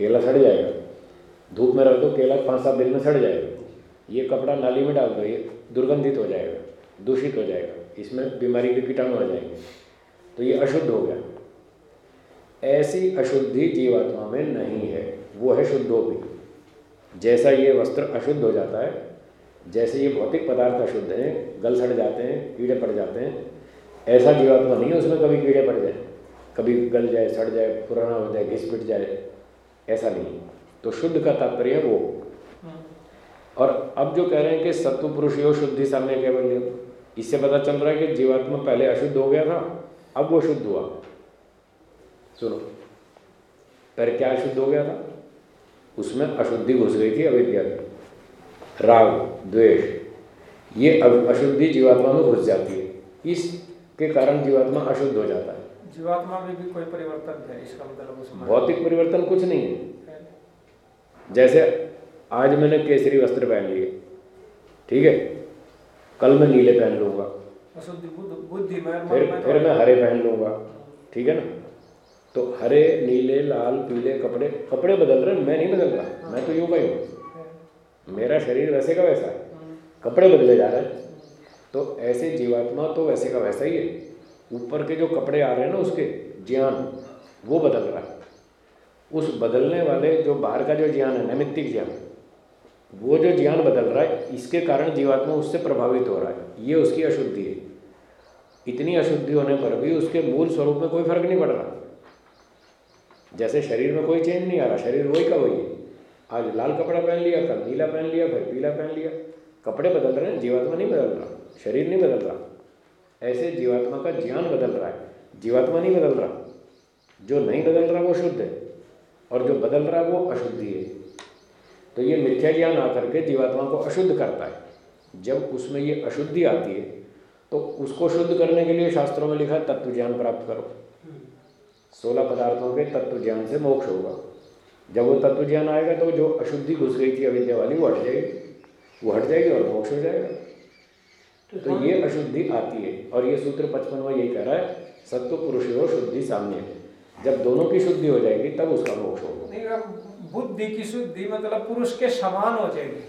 केला सड़ जाएगा। धूप में रख दो केला पाँच सात दिन में सड़ जाएगा। ये कपड़ा नाली में डाल दो ये दुर्गंधित हो जाएगा, दूषित हो जाएगा, इसमें बीमारी के कीटाणु आ जाएँगे। तो ये अशुद्ध हो गया। ऐसी अशुद्धि जीवात्मा में नहीं है, वो है शुद्धोपी। जैसा ये वस्त्र अशुद्ध हो जाता है, जैसे ये भौतिक पदार्थ अशुद्ध हैं, गल सड़ जाते हैं, कीड़े पड़ जाते हैं, ऐसा जीवात्मा नहीं है, उसमें कभी कीड़े पड़ जाए, कभी गल जाए, सड़ जाए, पुराना हो जाए, घिस पिट जाए, ऐसा नहीं तो शुद्ध का तात्पर्य वो। और अब जो कह रहे हैं कि सत्व पुरुष यो शुद्धि सामने केवल इससे पता चल रहा है कि जीवात्मा पहले अशुद्ध हो गया था अब वो शुद्ध हुआ। सुनो पहले क्या अशुद्ध हो गया था? उसमें अशुद्धि घुस गई थी अविद्या राग द्वेष ये अशुद्धि जीवात्मा में घुस जाती है। इसके कारण जीवात्मा अशुद्ध हो जाता है। जीवात्मा में भी कोई परिवर्तन है? इसका मतलब भौतिक परिवर्तन कुछ नहीं है। जैसे आज मैंने केसरी वस्त्र पहन लिए। ठीक है? कल मैं नीले पहन लूँगा। बुद्ध बुद्धि फिर फिर मैं हरे पहन लूँगा। ठीक है ना? तो हरे नीले लाल पीले कपड़े कपड़े बदल रहे मैं नहीं बदल रहा। मैं तो यूँ का ही हूँ। मेरा शरीर वैसे का वैसा है। कपड़े बदले जा रहे हैं। तो ऐसे जीवात्मा तो वैसे का वैसा ही है। ऊपर के जो कपड़े आ रहे हैं ना उसके ज्ञान वो बदल रहा है। उस बदलने वाले जो बाहर का जो ज्ञान है नैमित्तिक ज्ञान वो जो ज्ञान बदल रहा है, इसके कारण जीवात्मा उससे प्रभावित हो रहा है। ये उसकी अशुद्धि है। इतनी अशुद्धि होने पर भी उसके मूल स्वरूप में कोई फ़र्क नहीं पड़ रहा। जैसे शरीर में कोई चेंज नहीं आ रहा, शरीर वही का वही है। आज लाल कपड़ा पहन लिया, कल नीला पहन लिया, फिर पीला पहन लिया। कपड़े बदल रहे हैं, जीवात्मा नहीं बदल रहा, शरीर नहीं बदल रहा। ऐसे जीवात्मा का ज्ञान बदल रहा है। जीवात्मा नहीं बदल रहा। जो नहीं बदल रहा, वो शुद्ध है। और जो बदल रहा है वो अशुद्धि है। तो ये मिथ्या ज्ञान आकर के जीवात्मा को अशुद्ध करता है। जब उसमें ये अशुद्धि आती है तो उसको शुद्ध करने के लिए शास्त्रों में लिखा तत्व ज्ञान प्राप्त करो। सोलह पदार्थों के तत्व ज्ञान से मोक्ष होगा। जब वो तत्व ज्ञान आएगा तो जो अशुद्धि घुस गई थी अविद्या वाली वो हट जाएगी। वो हट जाएगी और मोक्ष हो जाएगा। तो ये अशुद्धि आती है। और ये सूत्र पचपनवा यही कह रहा है सत्व पुरुष हो शुद्धि सामने जब दोनों की शुद्धि हो जाएगी तब उसका मोक्ष होगा। बुद्धि की शुद्धि मतलब पुरुष के समान हो जाएगी।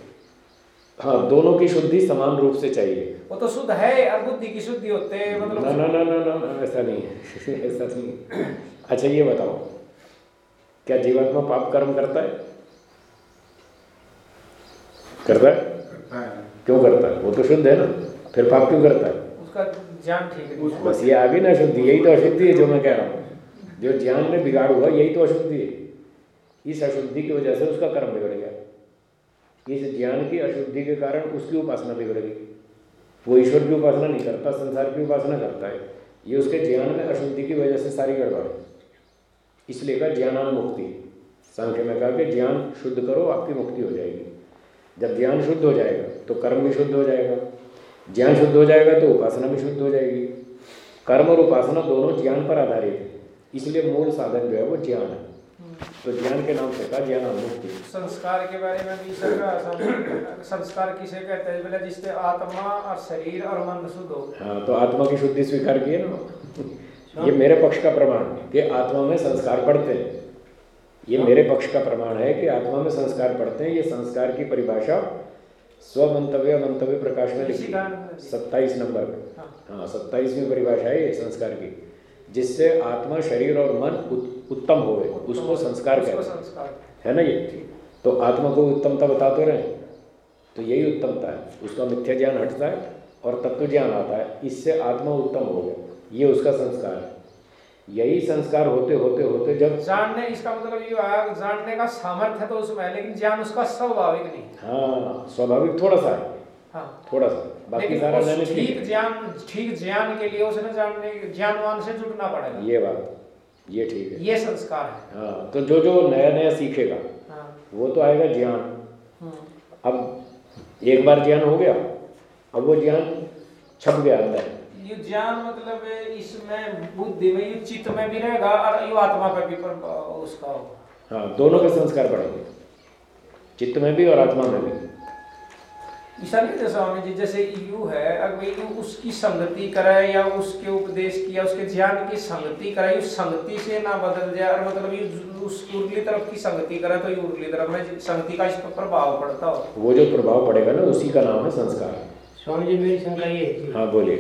हाँ दोनों की शुद्धि समान रूप से चाहिए। वो तो शुद्ध है और बुद्धि की शुद्धि होते हैं मतलब ना ना ना ना ना, ऐसा नहीं है। ऐसा नहीं अच्छा ये बताओ क्या जीवात्मा पाप कर्म करता है? करता है? क्यों करता है? वो तो शुद्ध है ना। फिर पाप क्यों करता है? उसका ज्ञान ठीक है। बस ये आ गई ना शुद्धि यही तो अशुद्धि है जो मैं कह रहा हूँ। जो ज्ञान में बिगाड़ हुआ, यही तो अशुद्धि है। इस अशुद्धि की वजह से उसका कर्म बिगड़ गया। इस ज्ञान की अशुद्धि के कारण उसकी उपासना बिगड़ गई। वो ईश्वर की उपासना नहीं करता, संसार की उपासना करता है। ये उसके ज्ञान में अशुद्धि की वजह से सारी गड़बड़ है इसलिए कहा ज्ञानान मुक्ति। सांख्य में कहा कि ज्ञान शुद्ध करो, आपकी मुक्ति हो जाएगी। जब ज्ञान शुद्ध हो जाएगा तो कर्म भी शुद्ध हो जाएगा। ज्ञान शुद्ध हो जाएगा तो उपासना भी शुद्ध हो जाएगी। कर्म और उपासना दोनों ज्ञान पर आधारित है। इसलिए मूल साधन जो है वो ज्ञान है। तो ज्ञान के नाम से कहा ज्ञान मुक्ति। संस्कार के बारे में भी सर संस्कार किसे कहते हैं? बोले जिससे आत्मा और शरीर और मन शुद्ध हो। हाँ तो आत्मा की शुद्धि स्वीकार की है ना? ये मेरे पक्ष का प्रमाण है कि आत्मा में संस्कार पड़ते हैं। ये मेरे पक्ष का प्रमाण है कि आत्मा में संस्कार पड़ते हैं। ये संस्कार की परिभाषा स्व मंतव्य मंतव्य प्रकाश में लिखी सत्ताईस नंबर पे। हाँ। हाँ सत्ताईसवीं परिभाषा है ये संस्कार की। जिससे आत्मा शरीर और मन उत- उत्तम होवे उसको संस्कार कहते हैं। है ना ये? तो आत्मा को उत्तमता बताते रहे। तो यही उत्तमता है। उसका मिथ्या ज्ञान हटता है और तत्व ज्ञान आता है। इससे आत्मा उत्तम हो गया। ये उसका संस्कार है। यही संस्कार होते होते होते जब जानने इसका मतलब ये जानने का सामर्थ्य तो उसमें है लेकिन ज्ञान उसका स्वाभाविक नहीं। हाँ स्वाभाविक थोड़ा सा है। हाँ। थोड़ा सा बाकी सारा नैमित ठीक ज्ञान ठीक ज्ञान के लिए उसने जानने ज्ञानवान से जुड़ना पड़ेगा। ये बात ये ठीक है। ये संस्कार है। हाँ तो जो जो नया नया सीखेगा हाँ। वो तो आएगा ज्ञान। हम्म। अब एक बार ज्ञान हो गया अब वो ज्ञान छप गया अंदर। ये ज्ञान मतलब इसमें बुद्धि में ये चित्त में भी रहेगा और ये आत्मा पे भी पर उसका होगा। हाँ दोनों के संस्कार पड़ेंगे चित्त में भी और आत्मा में भी। है स्वामी जी जैसे यू है अगर यू उसकी संगति करे या उसके उपदेश की या उसके ज्ञान की संगति करे उस संगति से ना बदल जाए और मतलब ये उस उर्ली तरफ़ की संगति करे तो ये उर्ली तरफ़ में संगति का इस पर प्रभाव पड़ता हो। वो जो प्रभाव पड़ेगा ना उसी का नाम है संस्कार। स्वामी जी मेरी शंका ये है हाँ बोलिए।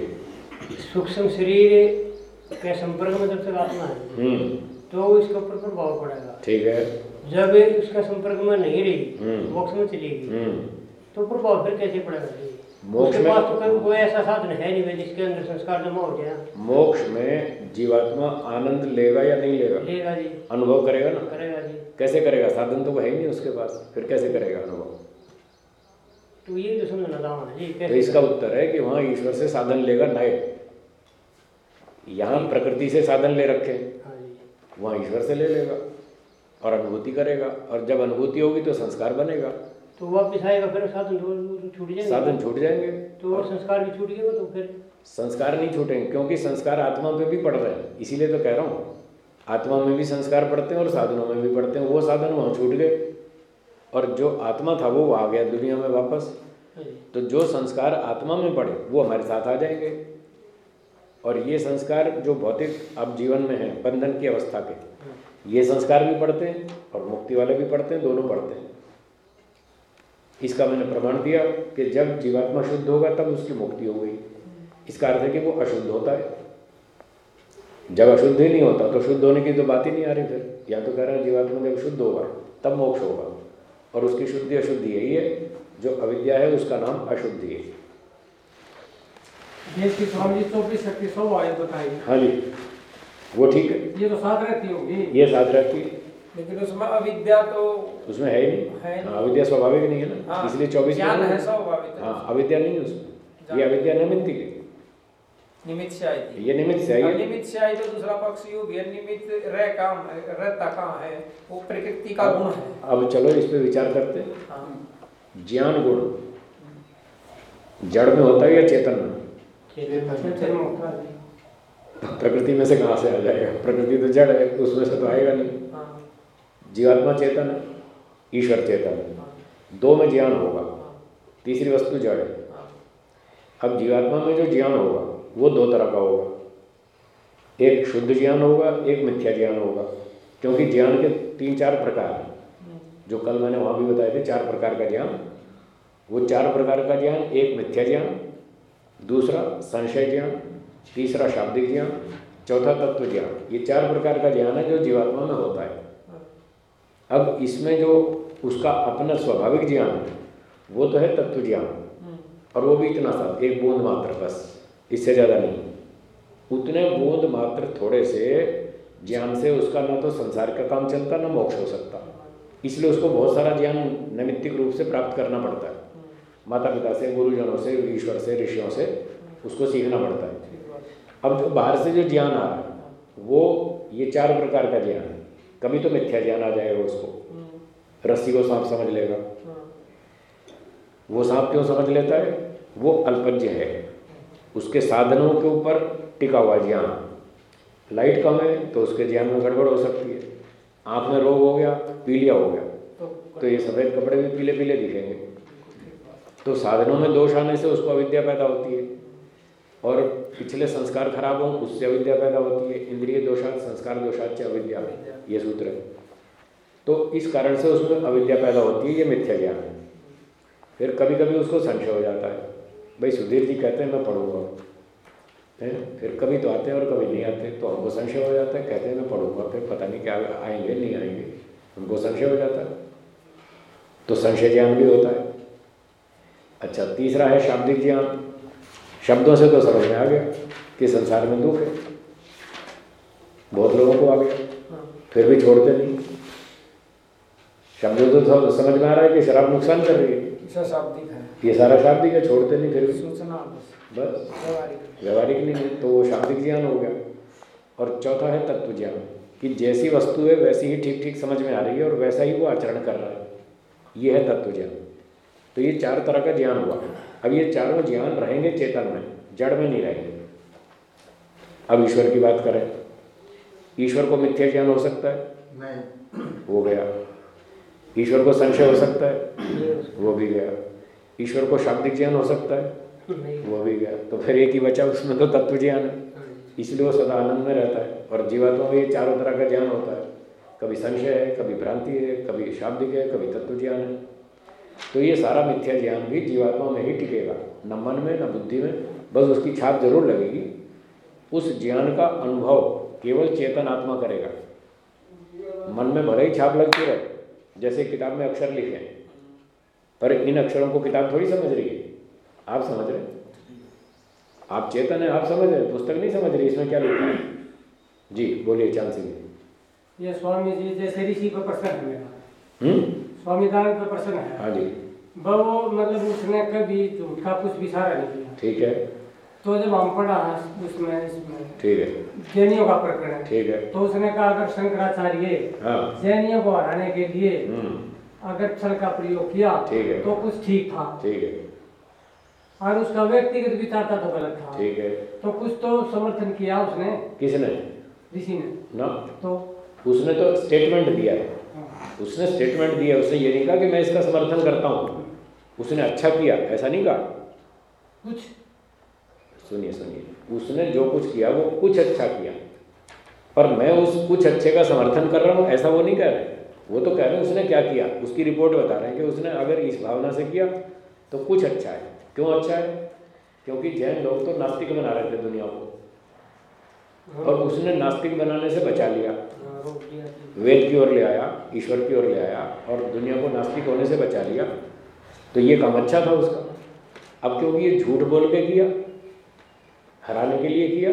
सूक्ष्म शरीर के संपर्क में जब तक आत्मा है हम्म। तो इसके ऊपर प्रभाव पड़ेगा। ठीक है। जब उसका संपर्क में नहीं रही हम्म। मोक्ष में चलेगी हम्म। तो प्रभाव फिर कैसे पड़ेगा मोक्ष में- तो कोई ऐसा साधन है नहीं भाई जिसके अंदर संस्कार जमा हो जाए। मोक्ष में जीवात्मा आनंद लेगा या नहीं लेगा? लेगा जी। अनुभव करेगा ना? करेगा जी। कैसे करेगा? साधन तो है ही नहीं उसके पास। फिर कैसे करेगा अनुभव? तो ये जो समझना दावा है जी तो इसका उत्तर है कि वहाँ ईश्वर से साधन लेगा नए। यहाँ प्रकृति से साधन ले रखे। हाँ वहाँ ईश्वर से ले लेगा और अनुभूति करेगा। और जब अनुभूति होगी तो संस्कार बनेगा। तो वापिस आएगा फिर साधन तो तो छूट जाएँगे। साधन छूट जाएँगे। तो और संस्कार भी छूट गए तो फिर। संस्कार नहीं छूटेंगे क्योंकि संस्कार आत्मा पे भी पड़ रहे हैं। इसीलिए तो कह रहा हूँ आत्मा में भी संस्कार पड़ते हैं और साधनों में भी पड़ते हैं। वो साधन वहाँ छूट गए। और जो आत्मा था वो आ गया दुनिया में वापस। हाँ तो जो संस्कार आत्मा में पड़े वो हमारे साथ आ जाएँगे। और ये संस्कार जो भौतिक अब जीवन में है बंधन की अवस्था के ये संस्कार भी पढ़ते हैं और मुक्ति वाले भी पढ़ते हैं दोनों पढ़ते हैं। इसका मैंने प्रमाण दिया कि जब जीवात्मा शुद्ध होगा तब उसकी मुक्ति हो गई। इसका अर्थ है कि वो अशुद्ध होता है। जब अशुद्ध ही नहीं होता तो शुद्ध होने की तो बात ही नहीं आ रही फिर। या तो कह रहा है जीवात्मा जब शुद्ध होगा तब मोक्ष होगा। और उसकी शुद्धि अशुद्धि यही है। जो अविद्या है उसका नाम अशुद्धि है। हाँ जी। वो ठीक है। ये तो साथ रहती होगी। ये साथ रहती है। लेकिन उसमें अविद्या तो उसमें है ही नहीं। है हाँ अविद्या स्वाभाविक नहीं है ना? हाँ, इसलिए चौबीस ज्ञान है स्वाभाविक। हाँ अविद्या नहीं है उसमें। ये अविद्या निमित्त की। निमित्त से आई थी। ये निमित्त से आई निमित्त से आई तो दूसरा पक्ष ये भी निमित्त रह काम रहता कहाँ है? वो प्रकृति का गुण है। अब चलो इस पे विचार करते हैं। हाँ। ज्ञान गुण। जड़ में होता है या चेतन में? है। प्रकृति में से कहाँ से आ जाएगा? प्रकृति तो जड़ है उसमें से तो आएगा नहीं। हाँ। जीवात्मा चेतन है ईश्वर चेतन। है दो में ज्ञान होगा, तीसरी वस्तु जड़ है। अब जीवात्मा में जो ज्ञान होगा, वो दो तरह का होगा। एक शुद्ध ज्ञान होगा, एक मिथ्या ज्ञान होगा, क्योंकि ज्ञान के तीन चार प्रकार हैं। जो कल मैंने वहाँ भी बताए थे, चार प्रकार का ज्ञान। वो चार प्रकार का ज्ञान, एक मिथ्या ज्ञान, दूसरा संशय ज्ञान, तीसरा शाब्दिक ज्ञान, चौथा तत्व ज्ञान। ये चार प्रकार का ज्ञान है जो जीवात्मा में होता है। अब इसमें जो उसका अपना स्वाभाविक ज्ञान है वो तो है तत्व ज्ञान। और वो भी इतना सा एक बूंद मात्र बस। इससे ज़्यादा नहीं। उतने बूंद मात्र थोड़े से ज्ञान से उसका ना तो संसार का काम चलता ना मोक्ष हो सकता। इसलिए उसको बहुत सारा ज्ञान नैमित्तिक रूप से प्राप्त करना पड़ता है। माता पिता से गुरुजनों से ईश्वर से ऋषियों से उसको सीखना पड़ता है। अब जो बाहर से जो ज्ञान आ रहा है वो ये चार प्रकार का ज्ञान है। कभी तो मिथ्या ज्ञान आ जाएगा उसको। रस्सी को सांप समझ लेगा। वो सांप क्यों समझ लेता है? वो अल्पज्ञ है। उसके साधनों के ऊपर टिका हुआ ज्ञान। लाइट कम है तो उसके ज्ञान में गड़बड़ हो सकती है। आँख में रोग हो गया पीलिया हो गया। तो ये सफ़ेद कपड़े भी पीले पीले दिखेंगे तो साधनों में दोष आने से उसको अविद्या पैदा होती है। और पिछले संस्कार खराब हों, उससे अविद्या पैदा होती है। इंद्रिय दोषात संस्कार दोषात से अविद्या, ये सूत्र है। तो इस कारण से उसमें अविद्या पैदा होती है, ये मिथ्या ज्ञान है। फिर कभी कभी उसको संशय हो जाता है। भाई सुधीर जी कहते हैं, मैं पढ़ूँगा। है? फिर कभी तो आते हैं और कभी नहीं आते तो हमको संशय हो जाता है, कहते हैं, मैं पढ़ूँगा। फिर पता नहीं क्या आएँगे, नहीं आएँगे। उनको संशय हो जाता है। तो संशय ज्ञान भी होता है। अच्छा तीसरा है शाब्दिक ज्ञान। शब्दों से तो समझ में आ गया कि संसार में दुख है। बहुत लोगों को आ गया। फिर भी छोड़ते नहीं। शब्दों से तो समझ में आ रहा है कि शराब नुकसान कर रही है। है। ये सारा शाब्दिक है छोड़ते नहीं फिर भी। सूचना बस। व्यवहारिक। व्यवहारिक नहीं है तो वो शाब्दिक ज्ञान हो गया। और चौथा है तत्व ज्ञान कि जैसी वस्तु है वैसी ही ठीक ठीक समझ में आ रही है और वैसा ही वो आचरण कर रहा है। ये है तत्व ज्ञान। तो ये चार तरह का ज्ञान हुआ। अब ये चारों ज्ञान रहेंगे चेतन में जड़ में नहीं रहेंगे। अब ईश्वर की बात करें ईश्वर को मिथ्या ज्ञान हो सकता है? नहीं। हो गया। ईश्वर को संशय हो सकता है? वो भी गया। ईश्वर को शाब्दिक ज्ञान हो सकता है? वो भी गया। तो फिर एक ही बचा उसमें तो तत्व ज्ञान है। इसलिए वो सदा आनंद में रहता है। और जीवात्मा में ये चारों तरह का ज्ञान होता है। कभी संशय है कभी भ्रांति है कभी शाब्दिक है कभी तत्व ज्ञान है। तो ये सारा मिथ्या ज्ञान भी जीवात्मा में ही टिकेगा। न मन में न बुद्धि में बस उसकी छाप ज़रूर लगेगी। उस ज्ञान का अनुभव केवल चेतन आत्मा करेगा। मन में भले ही छाप लगती रहे जैसे किताब में अक्षर लिखे हैं पर इन अक्षरों को किताब थोड़ी समझ रही है। आप समझ रहे आप चेतन है आप समझ रहे पुस्तक नहीं समझ रही इसमें क्या लिखा है? जी बोलिए चाँद सिंह ये स्वामी जी जैसे ऋषि पर प्रश्न है दान पर प्रश्न है। हाँ जी। वो मतलब उसने कभी झूठ का कुछ विचारा नहीं किया। ठीक है। तो जब हम पढ़ा उसमें इसमें ठीक है। जैनियों का प्रकरण है ठीक है। तो उसने कहा अगर शंकराचार्य हाँ। जैनियों को हराने के लिए हम्म। अगर छल का प्रयोग किया ठीक है। तो कुछ ठीक था। ठीक है। और उसका व्यक्तिगत विचार था तो गलत था। ठीक है। तो कुछ तो समर्थन किया उसने। किसने? ऋषि ने। ना। तो उसने तो स्टेटमेंट दिया। उसने स्टेटमेंट दिया उसने ये नहीं कहा कि मैं इसका समर्थन करता हूँ। उसने अच्छा किया ऐसा नहीं कहा। कुछ? सुनिए सुनिए। उसने जो कुछ किया वो कुछ अच्छा किया। पर मैं उस कुछ अच्छे का समर्थन कर रहा हूँ ऐसा वो नहीं कह रहे। वो तो कह रहे हैं उसने क्या किया? उसकी रिपोर्ट बता रहे हैं कि उसने अगर इस भावना से किया तो कुछ अच्छा है। क्यों अच्छा है? क्योंकि जैन लोग तो नास्तिक बना रहे थे दुनिया को। और उसने नास्तिक बनाने से बचा लिया। वेद की ओर ले आया ईश्वर की ओर ले आया और दुनिया को नास्तिक होने से बचा लिया। तो ये काम अच्छा था उसका। अब क्योंकि ये झूठ बोल के किया हराने के लिए किया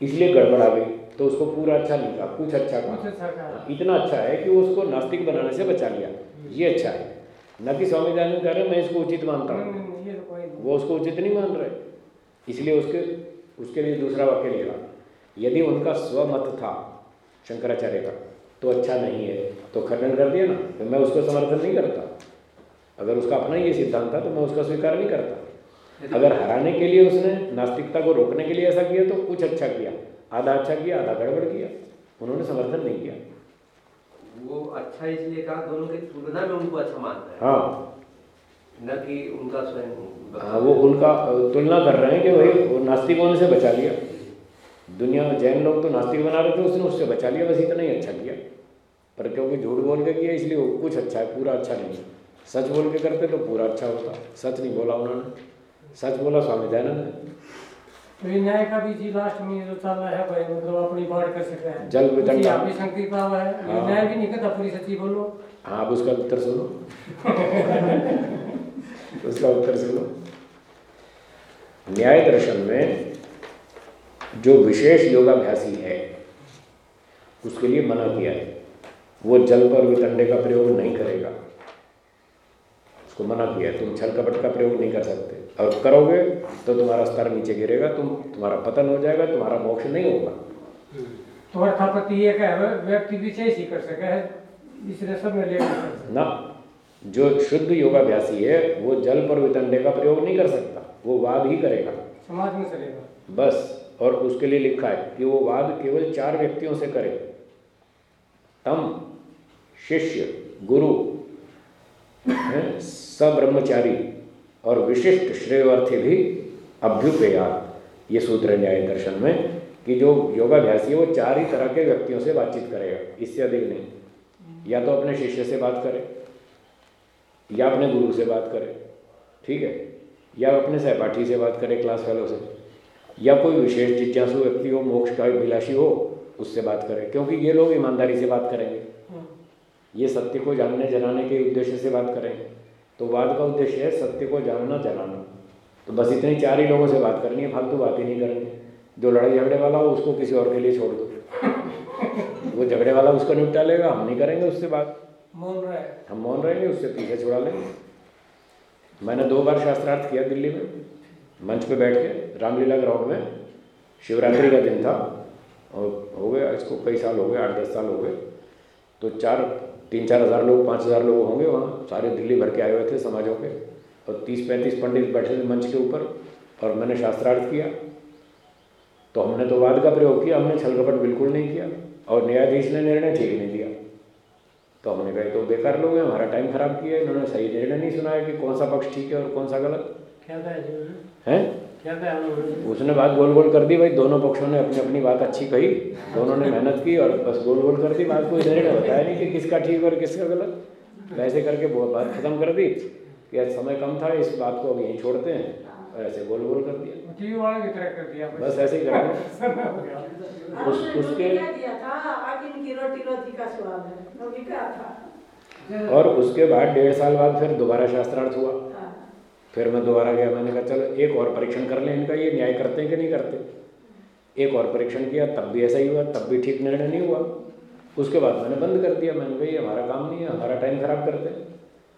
इसलिए गड़बड़ गई तो उसको पूरा अच्छा नहीं था कुछ अच्छा कहा अच्छा इतना अच्छा है कि वो उसको नास्तिक बनाने से बचा लिया। ये अच्छा है। न कि स्वामी दयानंद कह रहे मैं इसको उचित मानता हूँ। ये तो वो उसको उचित नहीं मान रहे। इसलिए उसके उसके लिए दूसरा वाक्य लिखा यदि उनका स्वमत था शंकराचार्य का। तो अच्छा नहीं है तो खंडन कर दिया ना तो मैं उसको समर्थन नहीं करता। अगर उसका अपना ही ये सिद्धांत था तो मैं उसका स्वीकार नहीं करता। अगर हराने के लिए उसने नास्तिकता को रोकने के लिए ऐसा किया तो कुछ अच्छा किया। आधा अच्छा किया आधा गड़बड़ किया। उन्होंने समर्थन नहीं किया। वो अच्छा इसलिए कहा दोनों की तुलना में उनको अच्छा मानता है। हाँ। न कि उनका स्वयं हाँ वो उनका तुलना कर रहे हैं कि भाई वो नास्तिक होने से बचा लिया। दुनिया में जैन लोग तो नास्तिक बना रहे थे उसने उससे बचा लिया बस इतना ही अच्छा किया। पर क्योंकि झूठ बोल के किया इसलिए वो कुछ अच्छा है पूरा अच्छा नहीं सच बोल के करते तो पूरा अच्छा होता। सच नहीं बोला उन्होंने। सच बोला स्वामी दयानंद ने। तो न्याय का भी जी लास्ट में जो चल रहा है भाई मतलब अपनी बात कर सकते हैं। जल आपकी संकीर्ता हुआ है। हाँ। न्याय भी नहीं कहता पूरी सच्ची बोलो। हाँ उसका उत्तर सुनो। उसका उत्तर सुनो। न्याय दर्शन में जो विशेष योगाभ्यासी है उसके लिए मना किया है। वो जल पर वितंडे का प्रयोग नहीं करेगा। उसको मना किया है तुम छल कपट का प्रयोग नहीं कर सकते। और करोगे तो तुम्हारा स्तर नीचे गिरेगा तुम तुम्हारा पतन हो जाएगा तुम्हारा मोक्ष नहीं होगा। तो अर्थापति ये क्या है व्यक्ति विशेष ही कर सके है? इसलिए सब में कर ना जो शुद्ध योगाभ्यासी है वो जल पर वितंडे का प्रयोग नहीं कर सकता। वो वाद ही करेगा। समाज में चलेगा। बस। और उसके लिए लिखा है कि वो वाद केवल चार व्यक्तियों से करे। तम, शिष्य, गुरु सब्रह्मचारी और विशिष्ट श्रेयर्थी भी अभ्युपेयात ये सूत्र न्याय दर्शन में कि जो योगाभ्यासी है वो चार ही तरह के व्यक्तियों से बातचीत करेगा इससे अधिक नहीं। या तो अपने शिष्य से बात करे, या अपने गुरु से बात करे, ठीक है? या अपने सहपाठी से बात करे, क्लास फेलो से। या कोई विशेष जिज्ञासु व्यक्ति हो मोक्ष का अभिलाषी हो उससे बात करें। क्योंकि ये लोग ईमानदारी से बात करेंगे। ये सत्य को जानने जनाने के उद्देश्य से बात करेंगे तो वाद का उद्देश्य है सत्य को जानना जनाना। तो बस इतने चार ही लोगों से बात करनी है फालतू बात ही नहीं करेंगे जो लड़ाई झगड़े वाला हो उसको किसी और के लिए छोड़ दो। वो झगड़े वाला उसको निपटा लेगा हम नहीं करेंगे उससे बात। मौन रहे। हम मौन रहेंगे उससे पीछे छुड़ा लेंगे। मैंने दो बार शास्त्रार्थ किया दिल्ली में। मंच पे बैठ के रामलीला ग्राउंड में शिवरात्रि का दिन था और हो गया, इसको कई साल हो गए, आठ दस साल हो गए। तो चार, तीन चार हज़ार लोग, पाँच हज़ार लोग होंगे वहाँ। सारे दिल्ली भर के आए हुए थे समाजों के। और तीस, पैंतीस पंडित बैठे थे मंच के ऊपर और मैंने शास्त्रार्थ किया। तो हमने तो वाद का प्रयोग किया, हमने छल कपट बिल्कुल नहीं किया और न्यायाधीश ने निर्णय ठीक नहीं दिया तो हमने कहा तो बेकार लोग हैं, हमारा टाइम खराब किया इन्होंने सही निर्णय नहीं सुनाया कि कौन सा पक्ष ठीक है और कौन सा गलत। क्या कहा? है? उसने बात गोल गोल कर दी भाई दोनों पक्षों ने अपनी अपनी बात अच्छी कही दोनों ने मेहनत की और बस गोल गोल कर दी बात कोई निर्णय बताया नहीं कि किसका ठीक और किसका गलत। वैसे करके वो बात खत्म कर दी कि आज समय कम था इस बात को अब यहीं छोड़ते हैं और ऐसे गोल गोल कर दिया। टीवी वाले की तरह कर दिया। बस ऐसे ही कर हो उस उसके का का और उसके बाद डेढ़ साल बाद फिर दोबारा शास्त्रार्थ हुआ। फिर मैं दोबारा गया, मैंने कहा, चलो, एक और परीक्षण कर लें इनका, ये न्याय करते हैं कि नहीं करते? एक और परीक्षण किया, तब भी ऐसा ही हुआ, तब भी ठीक निर्णय नहीं हुआ। उसके बाद मैंने बंद कर दिया, मैंने कहा, ये हमारा काम नहीं है, हमारा टाइम खराब करते हैं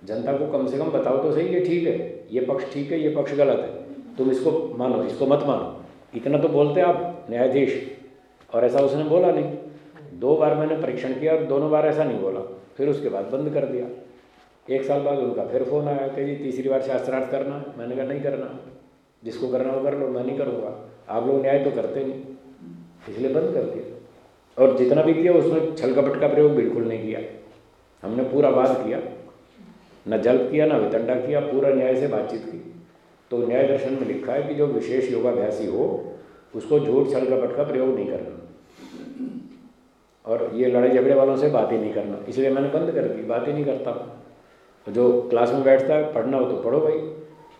जनता को कम से कम बताओ तो सही ये ठीक है, ये पक्ष ठीक है, ये पक्ष गलत है। तुम इसको मानो, इसको मत मानो। इतना तो बोलते आप, न्यायाधीश। और ऐसा उसने बोला नहीं। दो बार मैंने परीक्षण किया और दोनों बार ऐसा नहीं बोला। फिर उसके बाद बंद कर दिया। एक साल बाद उनका फिर फ़ोन आया कि जी, तीसरी बार शास्त्रार्थ करना। है मैंने कहा, नहीं करना। जिसको करना हो कर लो, मैं नहीं करूँगा। आप लोग न्याय तो करते नहीं। इसलिए बंद कर दिया। और जितना भी किया उसमें छल कपट का प्रयोग बिल्कुल नहीं किया। हमने पूरा वाद किया। न जल्प किया, न वितंडा किया, पूरा न्याय से बातचीत की। तो न्याय दर्शन में लिखा है कि जो विशेष योगाभ्यासी हो, उसको झूठ छल कपट का प्रयोग नहीं करना। और ये लड़ाई झगड़े वालों से बात ही नहीं करना। इसलिए मैंने बंद कर दी। बात ही नहीं करता। जो क्लास में बैठता है पढ़ना हो तो पढ़ो भाई।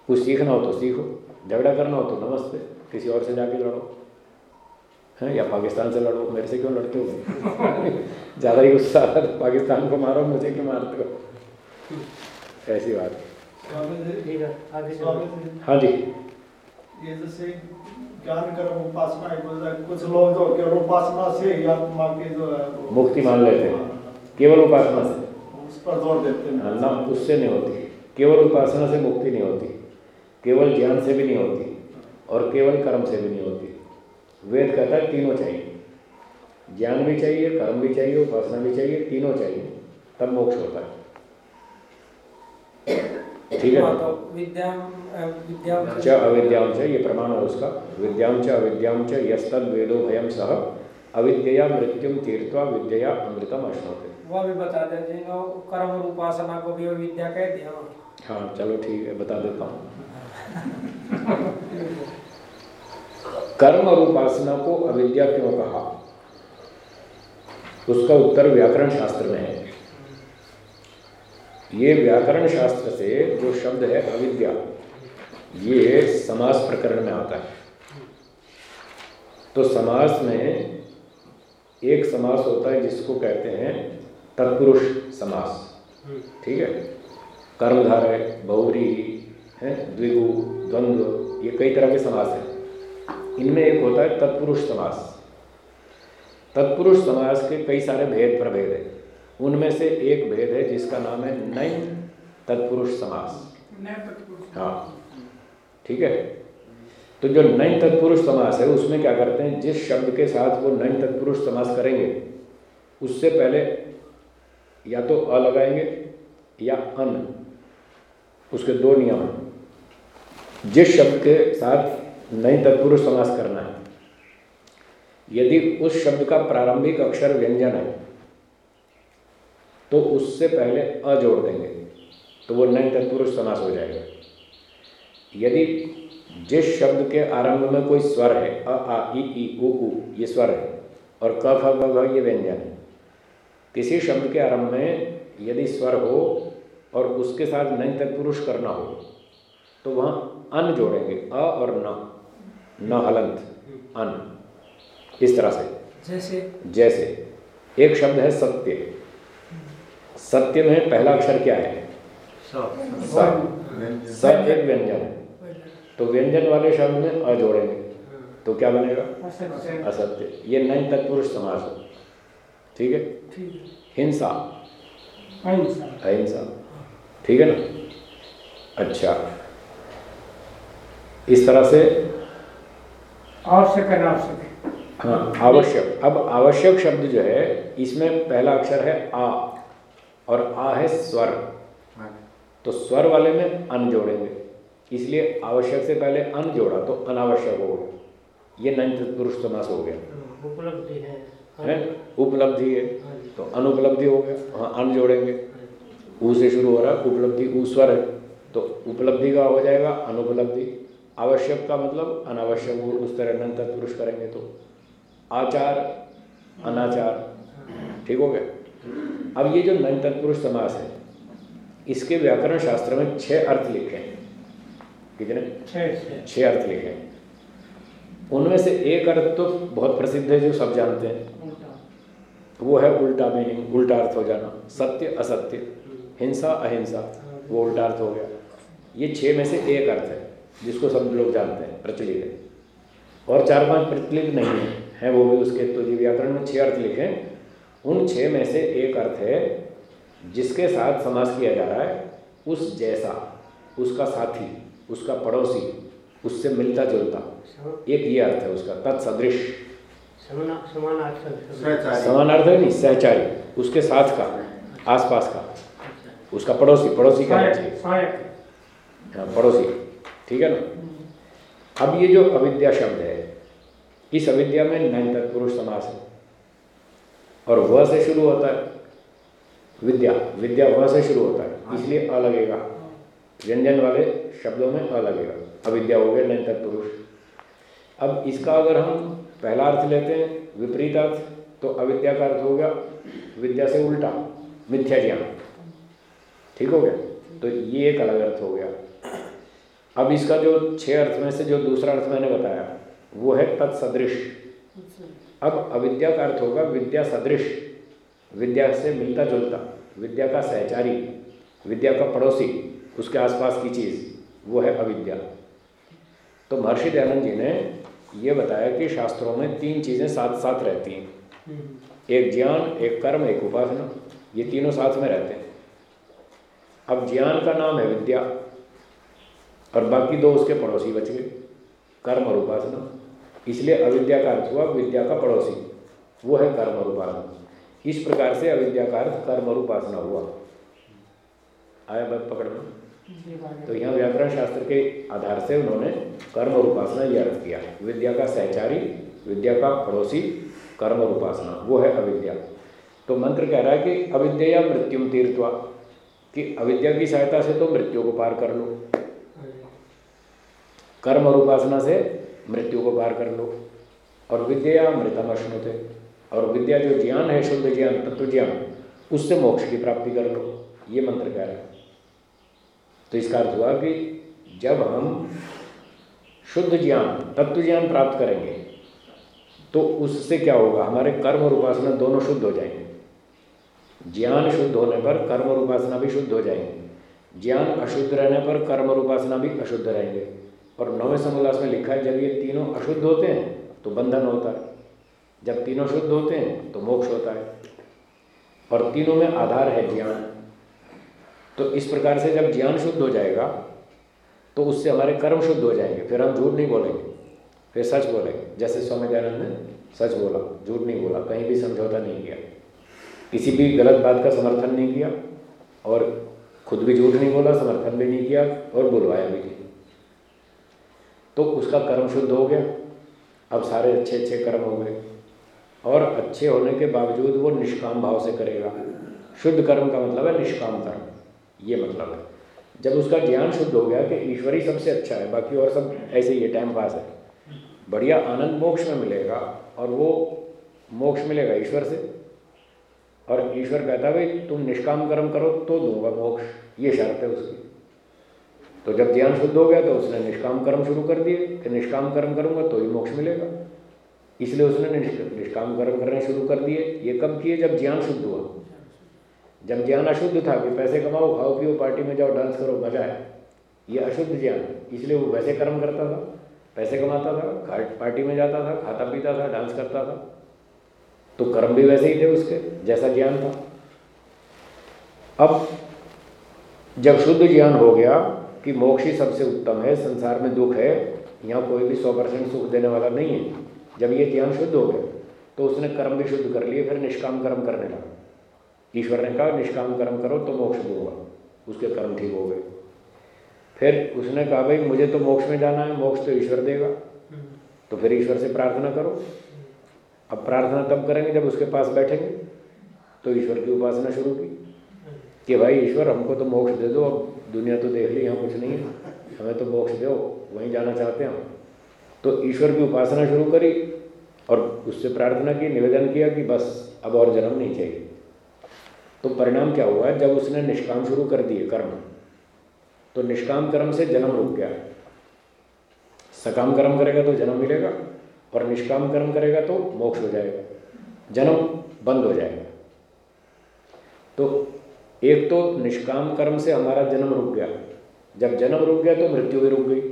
कुछ सीखना हो तो सीखो। झगड़ा करना हो तो नमस्ते। किसी और से जाके लड़ो। हैं? या पाकिस्तान से लड़ो। मेरे से क्यों लड़ते हो ज़्यादा ही गुस्सा आता है तो पाकिस्तान को मारो मुझे क्यों मारते हो? ऐसी बात है। जी। ये जैसे ज्ञान कर्म उपासना है कुछ लोग जो केवल उपासना से ही आत्मा के जो मुक्ति मान लेते हैं। केवल उपासना से। पर ज़ोर देते हैं। ना उससे नहीं होती। केवल उपासना से मुक्ति नहीं होती। केवल ज्ञान से भी नहीं होती। और केवल कर्म से भी नहीं होती। वेद कहता है तीनों चाहिए। ज्ञान भी चाहिए कर्म भी चाहिए उपासना भी चाहिए तीनों चाहिए। तब मोक्ष होता है। ठीक है? हाँ, तो विद्या विद्या च अविद्याम च ये प्रमाण है उसका। विद्याम च अविद्याम च यस्तद वेदो भयम सह। अविद्या मृत्युम तीर्थवा विद्या अमृतम अश्नोते। वो भी बता दें जिनको कर्म और उपासना को भी विद्या कहते हैं हाँ चलो ठीक है, बता देता हूँ। कर्म और उपासना को अविद्या क्यों कहा? उसका उत्तर व्याकरण शास्त्र में है। ये व्याकरण शास्त्र से जो शब्द है अविद्या, ये समास प्रकरण में आता है। तो समास में एक समास होता है जिसको कहते हैं तत्पुरुष समास। ठीक है? कर्मधारय बहुरी है द्विगु द्वंद्व ये कई तरह के समास हैं। इनमें एक होता है तत्पुरुष समास। तत्पुरुष समास के कई सारे भेद प्रभेद हैं। उनमें से एक भेद है जिसका नाम है नैन तत्पुरुष समास। हाँ। ठीक है? तो जो नैन तत्पुरुष समास है उसमें क्या करते हैं? जिस शब्द के साथ वो नैन तत्पुरुष समास करेंगे उससे पहले या तो अ लगाएँगे या अन। उसके दो नियम हैं। जिस शब्द के साथ नई तत्पुरुष समास करना है, यदि उस शब्द का प्रारंभिक अक्षर व्यंजन है तो उससे पहले अ जोड़ देंगे तो वो नई तत्पुरुष समास हो जाएगा। यदि जिस शब्द के आरंभ में कोई स्वर है, अ, आ इ ई, उ उ, ये स्वर है, और क ख ग ये व्यंजन है किसी शब्द के आरंभ में यदि स्वर हो और उसके साथ नई तत्पुरुष करना हो तो वहाँ अन जोड़ेंगे। अ और न। न हलंत। अन। इस तरह से। जैसे। जैसे। एक शब्द है सत्य। सत्य में पहला अक्षर क्या है? स स एक व्यंजन। है तो व्यंजन वाले शब्द में अ जोड़ेंगे। तो क्या बनेगा? असत्य। ये नई तत्पुरुष समास है। ठीक है? हिंसा। अहिंसा। अहिंसा। ठीक है ना? अच्छा। इस तरह से? आवश्यक अनावश्यक। हाँ आवश्यक। अब आवश्यक शब्द जो है इसमें पहला अक्षर है आ और आ है स्वर। तो स्वर वाले में अन जोड़ेंगे। इसलिए आवश्यक से पहले अन जोड़ा तो अनावश्यक हो गया ये नंत पुरुष समास हो गया। उपलब्धि है। है? उपलब्धि है। तो अनुपलब्धि हो गया हाँ अन जोड़ेंगे। ऊ से शुरू हो रहा है उपलब्धि ऊ स्वर है। तो उपलब्धि का हो जाएगा अनुपलब्धि। आवश्यक का मतलब अनावश्यक वो उस तरह नंत पुरुष करेंगे तो। आचार अनाचार। ठीक हो गया? अब ये जो नंत पुरुष समास है इसके व्याकरण शास्त्र में छह अर्थ लिखे हैं। कितने? छह अर्थ लिखे हैं। उनमें से एक अर्थ तो बहुत प्रसिद्ध है जो सब जानते हैं। वो है उल्टा मीनिंग उल्टा अर्थ हो जाना। सत्य असत्य। हिंसा अहिंसा। वो उल्टा अर्थ हो गया। ये छः में से एक अर्थ है जिसको सब लोग जानते हैं प्रचलित है। और चार पाँच प्रचलित नहीं है हैं वो भी उसके तो जी व्याकरण में छः अर्थ लिखे हैं। उन छः में से एक अर्थ है जिसके साथ समास किया जा रहा है उस जैसा उसका साथी उसका पड़ोसी उससे मिलता जुलता एक ये अर्थ है उसका तत्सदृश। सहचारी। समान अर्थ है नहीं सहचारी। उसके साथ का आसपास का। उसका पड़ोसी पड़ोसी कहना चाहिए। हाँ पड़ोसी। ठीक है ना? अब ये जो अविद्या शब्द है इस अविद्या में नैन तत्पुरुष समास है। और वह से शुरू होता है विद्या। विद्या वह से शुरू होता है इसलिए अ लगेगा व्यंजन वाले शब्दों में अ लगेगा अविद्या हो गया नैन तत्पुरुष अब इसका अगर हम पहला अर्थ लेते हैं, विपरीत अर्थ तो अविद्या का अर्थ हो गया, विद्या से उल्टा, मिथ्या ज्ञान। ठीक हो गया? तो ये एक अलग अर्थ हो गया। अब इसका जो छह अर्थ में से जो दूसरा अर्थ मैंने बताया, वो है तत्सदृश। अब अविद्या का अर्थ होगा विद्या सदृश। विद्या से मिलता जुलता, विद्या का सहचारी, विद्या का पड़ोसी, उसके आसपास की चीज़, वो है अविद्या। तो महर्षि दयानंद जी ने ये बताया कि शास्त्रों में तीन चीज़ें साथ साथ रहती हैं। एक ज्ञान एक कर्म एक उपासना। ये तीनों साथ में रहते हैं। अब ज्ञान का नाम है विद्या और बाकी दो उसके पड़ोसी बच गए। कर्म और उपासना। इसलिए अविद्या का अर्थ हुआ विद्या का पड़ोसी। वो है कर्म और उपासना। इस प्रकार से अविद्या का अर्थ कर्म और उपासना हुआ। आया बात पकड़ में? तो यहाँ व्याकरण शास्त्र के आधार से उन्होंने कर्म और उपासना यह अर्थ किया। विद्या का सहचारी विद्या का पड़ोसी, कर्म और उपासना, वो है अविद्या। तो मंत्र कह रहा है कि अविद्या या मृत्युम तीर्थवा कि अविद्या की सहायता से तो मृत्यु को पार कर लो। कर्म और उपासना से मृत्यु को पार कर लो। और विद्या मृतम अश्नुते और विद्या जो ज्ञान है, शुद्ध ज्ञान, तत्व ज्ञान, उससे मोक्ष की प्राप्ति कर लो। ये मंत्र कह रहा है। तो इसका अर्थ हुआ कि जब हम शुद्ध ज्ञान, तत्व ज्ञान प्राप्त करेंगे तो उससे क्या होगा? हमारे कर्म और उपासना दोनों शुद्ध हो जाएँगे। ज्ञान शुद्ध होने पर कर्म और उपासना भी शुद्ध हो जाएँगे। ज्ञान अशुद्ध रहने पर कर्म और उपासना भी अशुद्ध रहेंगे। और नौवें समोल्लास में लिखा है, जब ये तीनों अशुद्ध होते हैं तो बंधन होता है। जब तीनों शुद्ध होते हैं तो मोक्ष होता है। और तीनों में आधार है ज्ञान। तो इस प्रकार से जब ज्ञान शुद्ध हो जाएगा तो उससे हमारे कर्म शुद्ध हो जाएँगे। फिर हम झूठ नहीं बोलेंगे, फिर सच बोलेंगे। जैसे स्वामी दयानंद ने सच बोला, झूठ नहीं बोला, कहीं भी समझौता नहीं किया। किसी भी गलत बात का समर्थन नहीं किया और खुद भी झूठ नहीं बोला, समर्थन भी नहीं किया और बुलवाया भी नहीं। तो उसका कर्म शुद्ध हो गया। अब सारे अच्छे अच्छे कर्म हो गए और अच्छे होने के बावजूद वो निष्काम भाव से करेगा। शुद्ध कर्म का मतलब है निष्काम कर्म। ये मतलब है। जब उसका ज्ञान शुद्ध हो गया कि ईश्वर ही सबसे अच्छा है, बाकी और सब ऐसे ही है टाइम पास है। बढ़िया आनंद मोक्ष में मिलेगा और वो मोक्ष मिलेगा ईश्वर से। और ईश्वर कहता भाई, तुम निष्काम कर्म करो तो दूँगा मोक्ष। ये शर्त है उसकी। तो जब ज्ञान शुद्ध हो गया तो उसने निष्काम कर्म शुरू कर दिए। कि निष्काम कर्म करूँगा तो ही मोक्ष मिलेगा। इसलिए उसने निष्काम कर्म करने शुरू कर दिए। ये कब किए? जब ज्ञान शुद्ध हुआ। जब ज्ञान अशुद्ध था कि पैसे कमाओ, खाओ, पियो, पार्टी में जाओ, डांस करो, मज़ा है ये अशुद्ध ज्ञान इसलिए वो वैसे कर्म करता था, पैसे कमाता था पार्टी में जाता था, खाता पीता था, डांस करता था। तो कर्म भी वैसे ही थे उसके, जैसा ज्ञान था। अब जब शुद्ध ज्ञान हो गया कि मोक्ष ही सबसे उत्तम है, संसार में दुख है, यहाँ कोई भी सौ परसेंट सुख देने वाला नहीं है। जब ये ज्ञान शुद्ध हो गया तो उसने कर्म भी शुद्ध कर लिए, फिर निष्काम कर्म करने लगा। ईश्वर ने कहा, निष्काम कर्म करो तो मोक्ष दूँगा। उसके कर्म ठीक हो गए। फिर उसने कहा, भाई, मुझे तो मोक्ष में जाना है, मोक्ष तो ईश्वर देगा। तो फिर ईश्वर से प्रार्थना करो। अब प्रार्थना तब करेंगे जब उसके पास बैठेंगे। तो ईश्वर की उपासना शुरू की कि, भाई, ईश्वर, हमको तो मोक्ष दे दो। अब दुनिया तो देख ली हम कुछ नहीं है। हमें तो मोक्ष दो। वहीं जाना चाहते हैं हम। तो ईश्वर की उपासना शुरू करी और उससे प्रार्थना की, निवेदन किया कि बस, अब और जन्म नहीं चाहिए। तो परिणाम क्या हुआ? जब उसने निष्काम शुरू कर दिए कर्म तो निष्काम कर्म से जन्म रुक गया। सकाम कर्म करेगा तो जन्म मिलेगा और निष्काम कर्म करेगा तो मोक्ष हो जाएगा। जन्म बंद हो जाएगा। तो एक तो निष्काम कर्म से हमारा जन्म रुक गया। जब जन्म रुक गया तो मृत्यु भी रुक गई।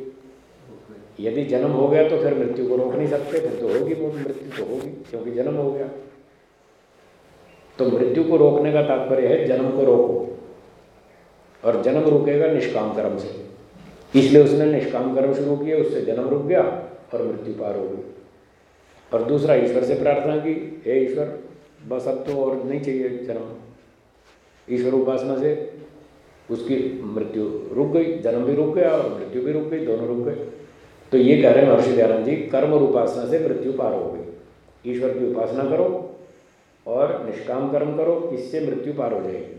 यदि जन्म हो गया तो फिर मृत्यु को रोक नहीं सकते, फिर तो होगी मृत्यु तो होगी, क्योंकि जन्म हो गया। तो मृत्यु को रोकने का तात्पर्य है जन्म को रोको। और जन्म रुकेगा निष्काम कर्म से। इसलिए उसने निष्काम कर्म शुरू किया उससे जन्म रुक गया और मृत्यु पार हो गई। और दूसरा, ईश्वर से प्रार्थना की, हे ईश्वर, बस अब तो और नहीं चाहिए जन्म। ईश्वर उपासना से उसकी मृत्यु रुक गई, जन्म भी रुक गया और मृत्यु भी रुक गई, दोनों रुक गए। तो ये कह रहे हैं महर्षि दयानंद जी, कर्म और उपासना से मृत्यु पार हो गई। ईश्वर की उपासना करो और निष्काम कर्म करो इससे मृत्यु पार हो जाएगी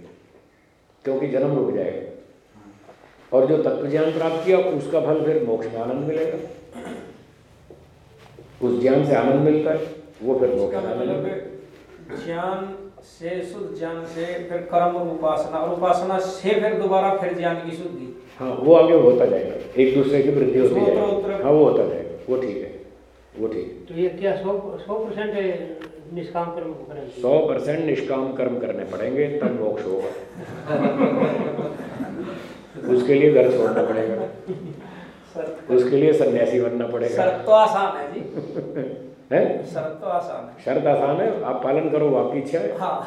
क्योंकि जन्म रुक जाएगा। और जो तत्व ज्ञान प्राप्त किया उसका फल फिर मोक्ष में आनंद मिलेगा। उस ज्ञान से आनंद मिलता है वो फिर मोक्ष में आनंद मतलब ज्ञान से शुद्ध ज्ञान से फिर कर्म और उपासना और उपासना से फिर दोबारा फिर ज्ञान की शुद्धि। हाँ वो आगे होता जाएगा एक दूसरे की वृद्धि होती जाएगी। हाँ वो होता जाएगा वो ठीक है वो ठीक है। तो ये क्या सौ सौ परसेंट निष्काम कर्म करेंगे सौ परसेंट निष्काम कर्म करने पड़ेंगे तब मोक्ष होगा। उसके लिए घर छोड़ना पड़ेगा। उसके लिए सन्यासी बनना पड़ेगा। शर्त तो आसान है जी। है? शर्त तो आसान है। शर्त आसान है आप पालन करो वो आपकी इच्छा है। हाँ।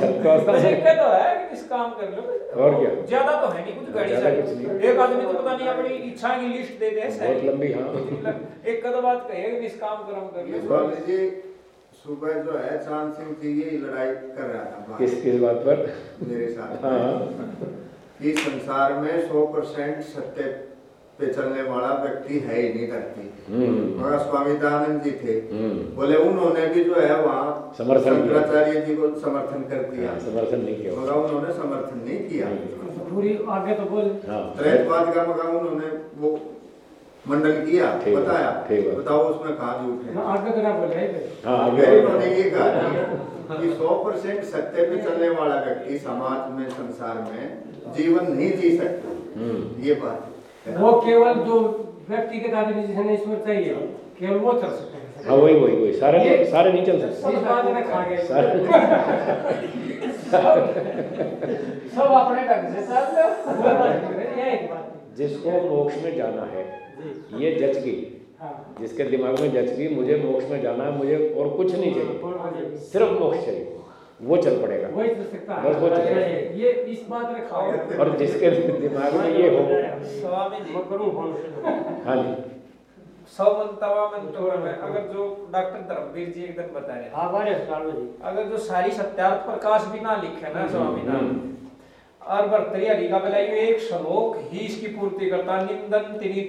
शर्त तो आसान है तो है कि इस काम कर लो। और क्या? ज़्यादा तो है नहीं कुछ सा कुछ नहीं। एक आदमी तो पता नहीं अपनी इच्छा की लिस्ट दे दे बहुत लंबी हाँ। एक कदम बात कहिए कि इस काम कर्म कर लो। सुबह जो है चाँद सिंह की ये लड़ाई कर रहा था किस किस बात पर? मेरे साथ। हाँ। कि संसार में सौ परसेंट सत्य पे चलने वाला व्यक्ति है ही नहीं धरती। हम्म। मगर स्वामी दयानंद जी थे। हम्म। बोले उन्होंने भी जो है वहाँ समर्थन शंकराचार्य जी को समर्थन कर दिया। हाँ, समर्थन नहीं किया। मगर उन्होंने समर्थन नहीं किया। हम्म, पूरी आगे तो बोल। हाँ। त्रैतवाद का मगर उन्होंने वो मंडन किया बताया। बताओ उसमें कहा झूठ है। आगे तो हाँ उन्होंने ये कहा कि सौ परसेंट सत्य पे चलने वाला व्यक्ति समाज में संसार में जीवन नहीं जी सकता। हम्म। ये बात वो केवल जो व्यक्तिगत आदमी जिसे ईश्वर चाहिए केवल वो चल सकते हैं। हाँ वही वही वही। सारे नहीं- सारे नहीं चल सकते। गए। सब अपने ढंग से चल रहे ये एक बात है। जिसको मोक्ष में जाना है ये जच गई। हाँ। जिसके दिमाग में जच गई मुझे मोक्ष में जाना है मुझे और कुछ नहीं चाहिए। सिर्फ़ मोक्ष चाहिए। वो चल पड़ेगा। वही चल सकता बस वो चल ये इस बात में और जिसके दिमाग में ये हो। हाँ जी। सौ मन तवा मन तोड़ में। अगर जो डॉक्टर धर्मवीर जी एकदम बता रहे हाँ। जी। अगर जो सारी सत्यार्थ प्रकाश भी ना लिखे ना स्वामी नाम एक श्लोक ही इसकी पूर्ति करता निंदन तिनी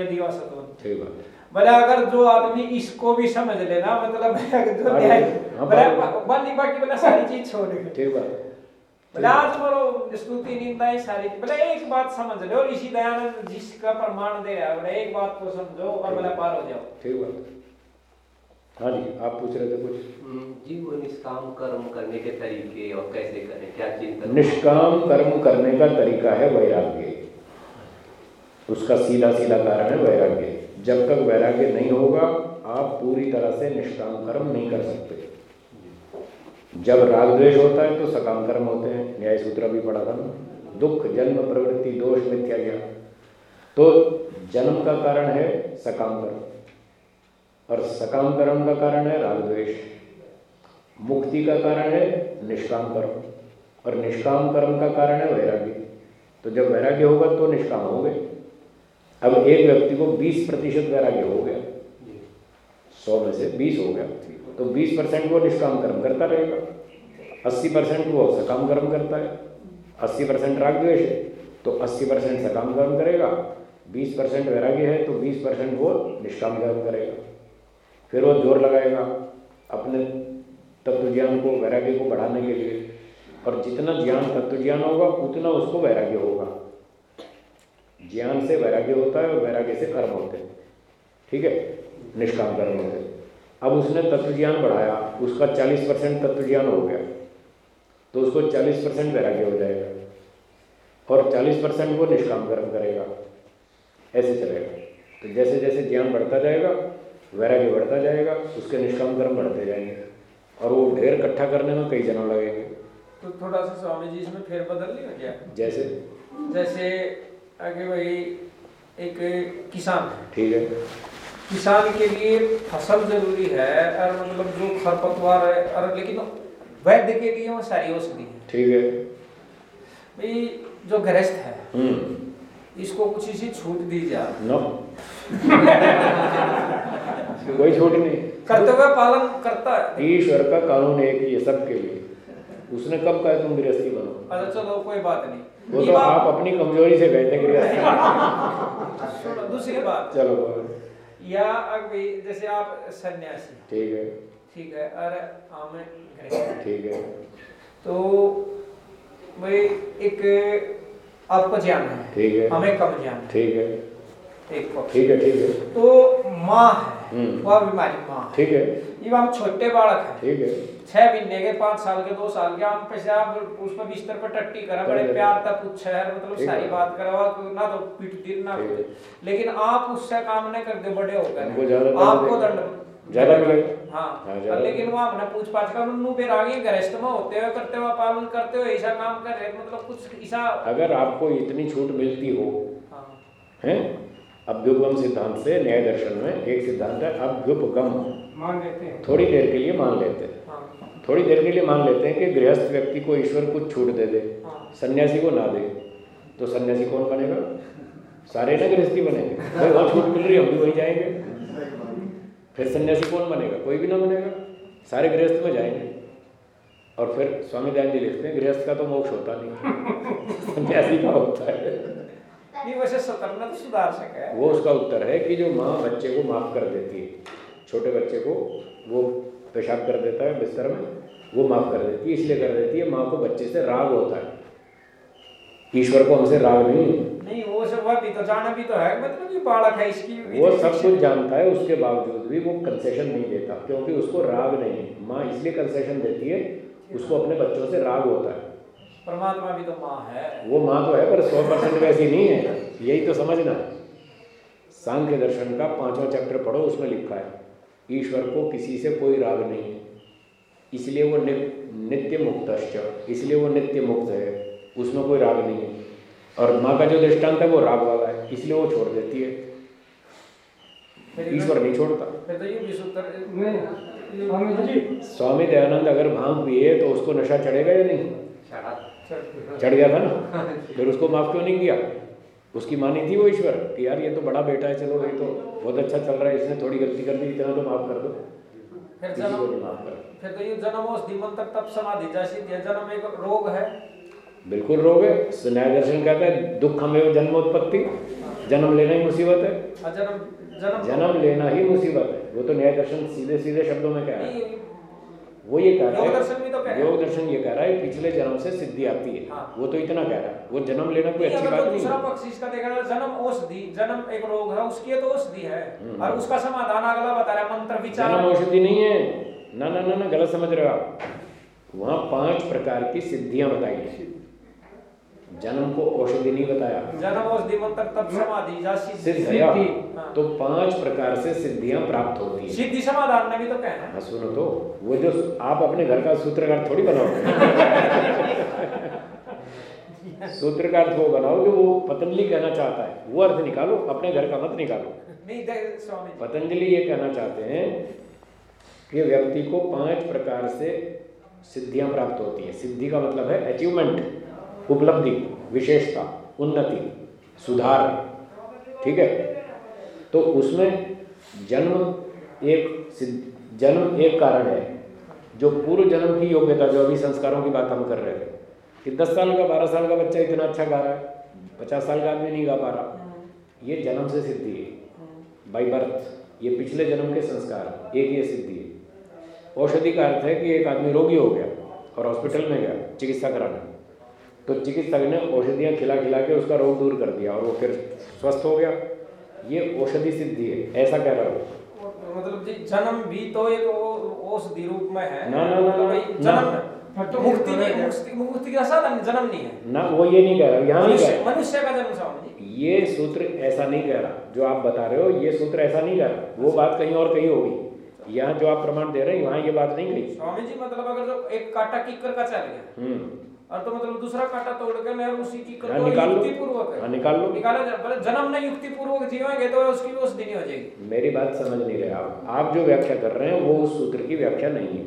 यदि वासत्वन ठीक बात भला अगर जो आदमी इसको भी समझ लेना मतलब जो हाँ, न्याय हाँ, भला बाकी बाकी भला सारी चीज़ छोड़ दे। ठीक बात भला आज मरो स्तुति निंदा सारी भला एक बात समझ लो और इसी दयानंद जिसका प्रमाण दे रहा है भला एक बात को समझो और भला पार हो जाओ। ठीक बात हाँ जी आप पूछ रहे थे कुछ? हम्म, जी वो निष्काम कर्म करने के तरीके और कैसे करें? क्या चिंतन निष्काम कर्म करने का तरीका है वैराग्य। उसका सीधा सीधा कारण है वैराग्य। जब तक वैराग्य नहीं होगा आप पूरी तरह से निष्काम कर्म नहीं कर सकते। जब राग द्वेष होता है तो सकाम कर्म होते हैं। न्याय सूत्र भी पढ़ा था ना। दुख जन्म प्रवृत्ति दोष मिथ्या ज्ञान। तो जन्म का कारण है सकाम कर्म। और सकाम कर्म का कारण है, राग द्वेष। मुक्ति का कारण है, निष्काम कर्म। और निष्काम कर्म का कारण है वैराग्य। तो जब वैराग्य होगा तो निष्काम हो गए। अब एक व्यक्ति को 20 प्रतिशत वैराग्य हो गया। सौ में से 20 हो गया। तो 20 परसेंट वो निष्काम कर्म करता रहेगा। 80 परसेंट वो सकाम कर्म करता है। 80 परसेंट राग द्वेष है तो 80 परसेंट सकाम कर्म करेगा। 20 परसेंट वैराग्य है तो 20 परसेंट वो निष्काम कर्म करेगा। फिर वो ज़ोर लगाएगा अपने तत्व ज्ञान को, वैराग्य को बढ़ाने के लिए। और जितना ज्ञान तत्व ज्ञान होगा, उतना उसको वैराग्य होगा। ज्ञान से वैराग्य होता है और वैराग्य से कर्म होते हैं। ठीक है? निष्काम कर्म होते हैं। अब उसने तत्व ज्ञान बढ़ाया, उसका 40 परसेंट तत्व ज्ञान हो गया तो उसको 40 परसेंट वैराग्य हो जाएगा। और 40 परसेंट वो निष्काम कर्म करेगा। ऐसे चलेगा। तो जैसे जैसे ज्ञान बढ़ता जाएगा वैराग्य बढ़ता जाएगा उसके निष्काम कर्म बढ़ते जाएँगे। और वो ढेर इकट्ठा करने में कई जन्म लगेंगे। तो थोड़ा सा स्वामी जी इसमें फेर बदल नहीं हो गया जैसे? जैसे आगे वही एक किसान है। ठीक है। किसान के लिए फ़सल ज़रूरी है और मतलब जो खरपतवार है और लेकिन वैद्य के लिए वो सारी औषधि है। ठीक है। भाई जो गृहस्थ है हम्म। इसको कुछ इसी छूट दी जाए। नो कोई छूट नहीं। करते हुए पालन करता है। ईश्वर का कानून एक ही है सबके लिए। उसने कब कहा तुम गृहस्थी बनो? अच्छा चलो कोई बात नहीं। वो तो आप अपनी कमज़ोरी से गए थे गृहस्थी। दूसरी बात। चलो या अभी जैसे आप सन्यासी। ठीक है। ठीक है और हम ठीक है। तो भाई एक आपको ज्ञान है। ठीक है। हमें कम ज्ञान ठीक है। एक पक्ष ठीक है ठीक है। तो माँ है हम्म। वह बीमारी माँ ठीक है। ये हम छोटे बालक है। ठीक है। छह महीने के पाँच साल के दो साल के हम पेशाब उस पर बिस्तर पर टट्टी करा बड़े प्यार है मतलब सारी बात करवा ना तो पीट दी ना लेकिन आप उससे काम नहीं करते बड़े हो दंड आपको दंड ज़्यादा मिलेगा हाँ। हाँ, लेकिन वो हमने पूछ पाछ कर उन्नू फिर आगे गृहस्थ में होते हुए करते हुए पालन करते हुए ऐसा काम कर रहे मतलब कुछ ऐसा अगर आपको इतनी छूट मिलती हो हाँ। हैं? अभ्युपगम सिद्धांत से न्याय दर्शन में एक सिद्धांत है अभ्युपगम। मान लेते हैं। थोड़ी देर के लिए मान लेते हैं। हाँ। थोड़ी देर के लिए मान लेते हैं कि गृहस्थ व्यक्ति को ईश्वर कुछ छूट दे दे हाँ। सन्यासी को ना दे। तो सन्यासी कौन बनेगा? सारे ना गृहस्थी बनेंगे। भाई वहाँ छूट मिल रही है हम भी वहीं जाएँगे। फिर सन्यासी कौन बनेगा? कोई भी ना बनेगा। सारे गृहस्थ में जाएँगे। और फिर स्वामी दयानंद जी लिखते हैं गृहस्थ का तो मोक्ष होता नहीं। सन्यासी का होता है। नहीं वैसे सतर्कता तो सुधार सके वो उसका उत्तर है कि जो माँ बच्चे को माफ़ कर देती है छोटे बच्चे को वो पेशाब कर देता है बिस्तर में वो माफ़ कर देती है इसलिए कर देती है माँ को बच्चे से राग होता है। ईश्वर को हमसे राग नहीं नहीं वो सब वह भी तो जाना भी तो है मतलब ये बालक है इसकी वो सब कुछ जानता है उसके बावजूद भी वो कंसेशन नहीं देता क्योंकि उसको राग नहीं है। माँ इसलिए कंसेशन देती है उसको अपने बच्चों से राग होता है। परमात्मा भी तो माँ है। वो माँ तो है पर सौ परसेंट वैसी नहीं है। यही तो समझना। है सांख्य दर्शन का पांचवा चैप्टर पढ़ो उसमें लिखा है ईश्वर को किसी से कोई राग नहीं है। इसलिए वो नि- नित्य मुक्त इसलिए वो नित्य मुक्त है उसमें कोई राग नहीं है। और माँ का जो दृष्टांत है वो राग वाला है इसलिए वो छोड़ देती है। ईश्वर नहीं छोड़ता। फिर तो ये भी सूत्र नहीं स्वामी स्वामी दयानंद अगर भाँग पिए तो उसको नशा चढ़ेगा या नहीं? चढ़ा गया था ना फिर उसको माफ़ क्यों नहीं किया? उसकी मानी थी वो ईश्वर कि यार ये तो बड़ा बेटा है चलो ये तो बहुत अच्छा चल रहा है इसने थोड़ी गलती कर दी इतना तो माफ़ कर दो। फिर जन्म फिर तो ये तप समाधि जैसी ये जन्म एक रोग है। बिल्कुल रोग है। न्याय दर्शन कहता है दुख हमें जन्मोत्पत्ति जन्म लेना ही मुसीबत है। जन्म जन्म जन्म लेना ही मुसीबत है। वो तो न्याय दर्शन सीधे सीधे शब्दों में कह रहा है। वो ये कह रहा है दर्शन भी तो कह योग दर्शन ये कह रहा है पिछले जन्म से सिद्धि आती है। हाँ। वो तो इतना कह रहा है। वो जन्म लेना कोई अच्छी बात तो नहीं दूसरा पक्ष इसका देख रहा है जन्म औषधि जन्म एक रोग है उसकी तो औषधि है। हम्म। और उसका समाधान अगला बता रहा है मंत्र विचार। जन्म औषधि नहीं है। ना ना ना ना गलत समझ रहे हो आप। वहाँ पाँच प्रकार की सिद्धियाँ बताई हैं। जन्म को औषधि नहीं बताया। जन्म औषधि मंत्र तप समाधि जैसी सिद्ध। है हाँ। तो पाँच प्रकार से सिद्धियाँ प्राप्त होती है। सिद्धि समाधान में भी तो कहना हाँ सुनो तो वो जो आप अपने घर का सूत्रकार थोड़ी बनाओ सूत्रकार वो बनाओ जो वो पतंजलि कहना चाहता है। वो अर्थ निकालो अपने घर का मत निकालो। नहीं स्वामी पतंजलि ये कहना चाहते हैं कि व्यक्ति को पाँच प्रकार से सिद्धियाँ प्राप्त होती है। सिद्धि का मतलब है अचीवमेंट उपलब्धि विशेषता उन्नति सुधार ठीक है? तो उसमें जन्म एक सिद्ध- जन्म एक कारण है जो पूर्व जन्म की योग्यता जो अभी संस्कारों की बात हम कर रहे थे। कि दस साल का बारह साल का बच्चा इतना अच्छा गा रहा है पचास साल का आदमी नहीं गा पा रहा। ये जन्म से सिद्धि है। बाई बर्थ ये पिछले जन्म के संस्कार एक ये सिद्धि है। औषधि का अर्थ है कि एक आदमी रोगी हो गया और हॉस्पिटल में गया चिकित्सा कराने। तो चिकित्सक ने औषधियाँ खिला खिला के उसका रोग दूर कर दिया और वो फिर स्वस्थ हो गया। ये औषधि सिद्धि है ऐसा कह रहा हूँ। मतलब जी जन्म भी तो एक औषधि रूप में है। ना, ना, ना, ना, ना। मुक्ति नहीं मुक्ति मुक्ति का साधन जन्म नहीं है। ना वो ये नहीं कह रहा यहाँ नहीं कह मनुष्य रहा। मनुष्य का जन्म स्वामी ये सूत्र ऐसा नहीं कह रहा जो आप बता रहे हो ये सूत्र ऐसा नहीं कह रहा। वो बात कहीं और कहीं होगी। यहाँ जो आप प्रमाण दे रहे हैं वहाँ ये बात नहीं कही। स्वामी जी मतलब अगर जो एक कांटा किकर का चल गया हम्म। और तो मतलब दूसरा कांटा तोड़ के मैं उसी की हाँ, निकाल। युक्ति पूर्वक हाँ, है निकाल लो। निकाला जाए पर जन्म में युक्ति पूर्वक जीवेंगे तो उसकी भी औषधि नहीं हो जाएगी। मेरी बात समझ नहीं रहे आप। आप जो व्याख्या कर रहे हैं वो उस सूत्र की व्याख्या नहीं है।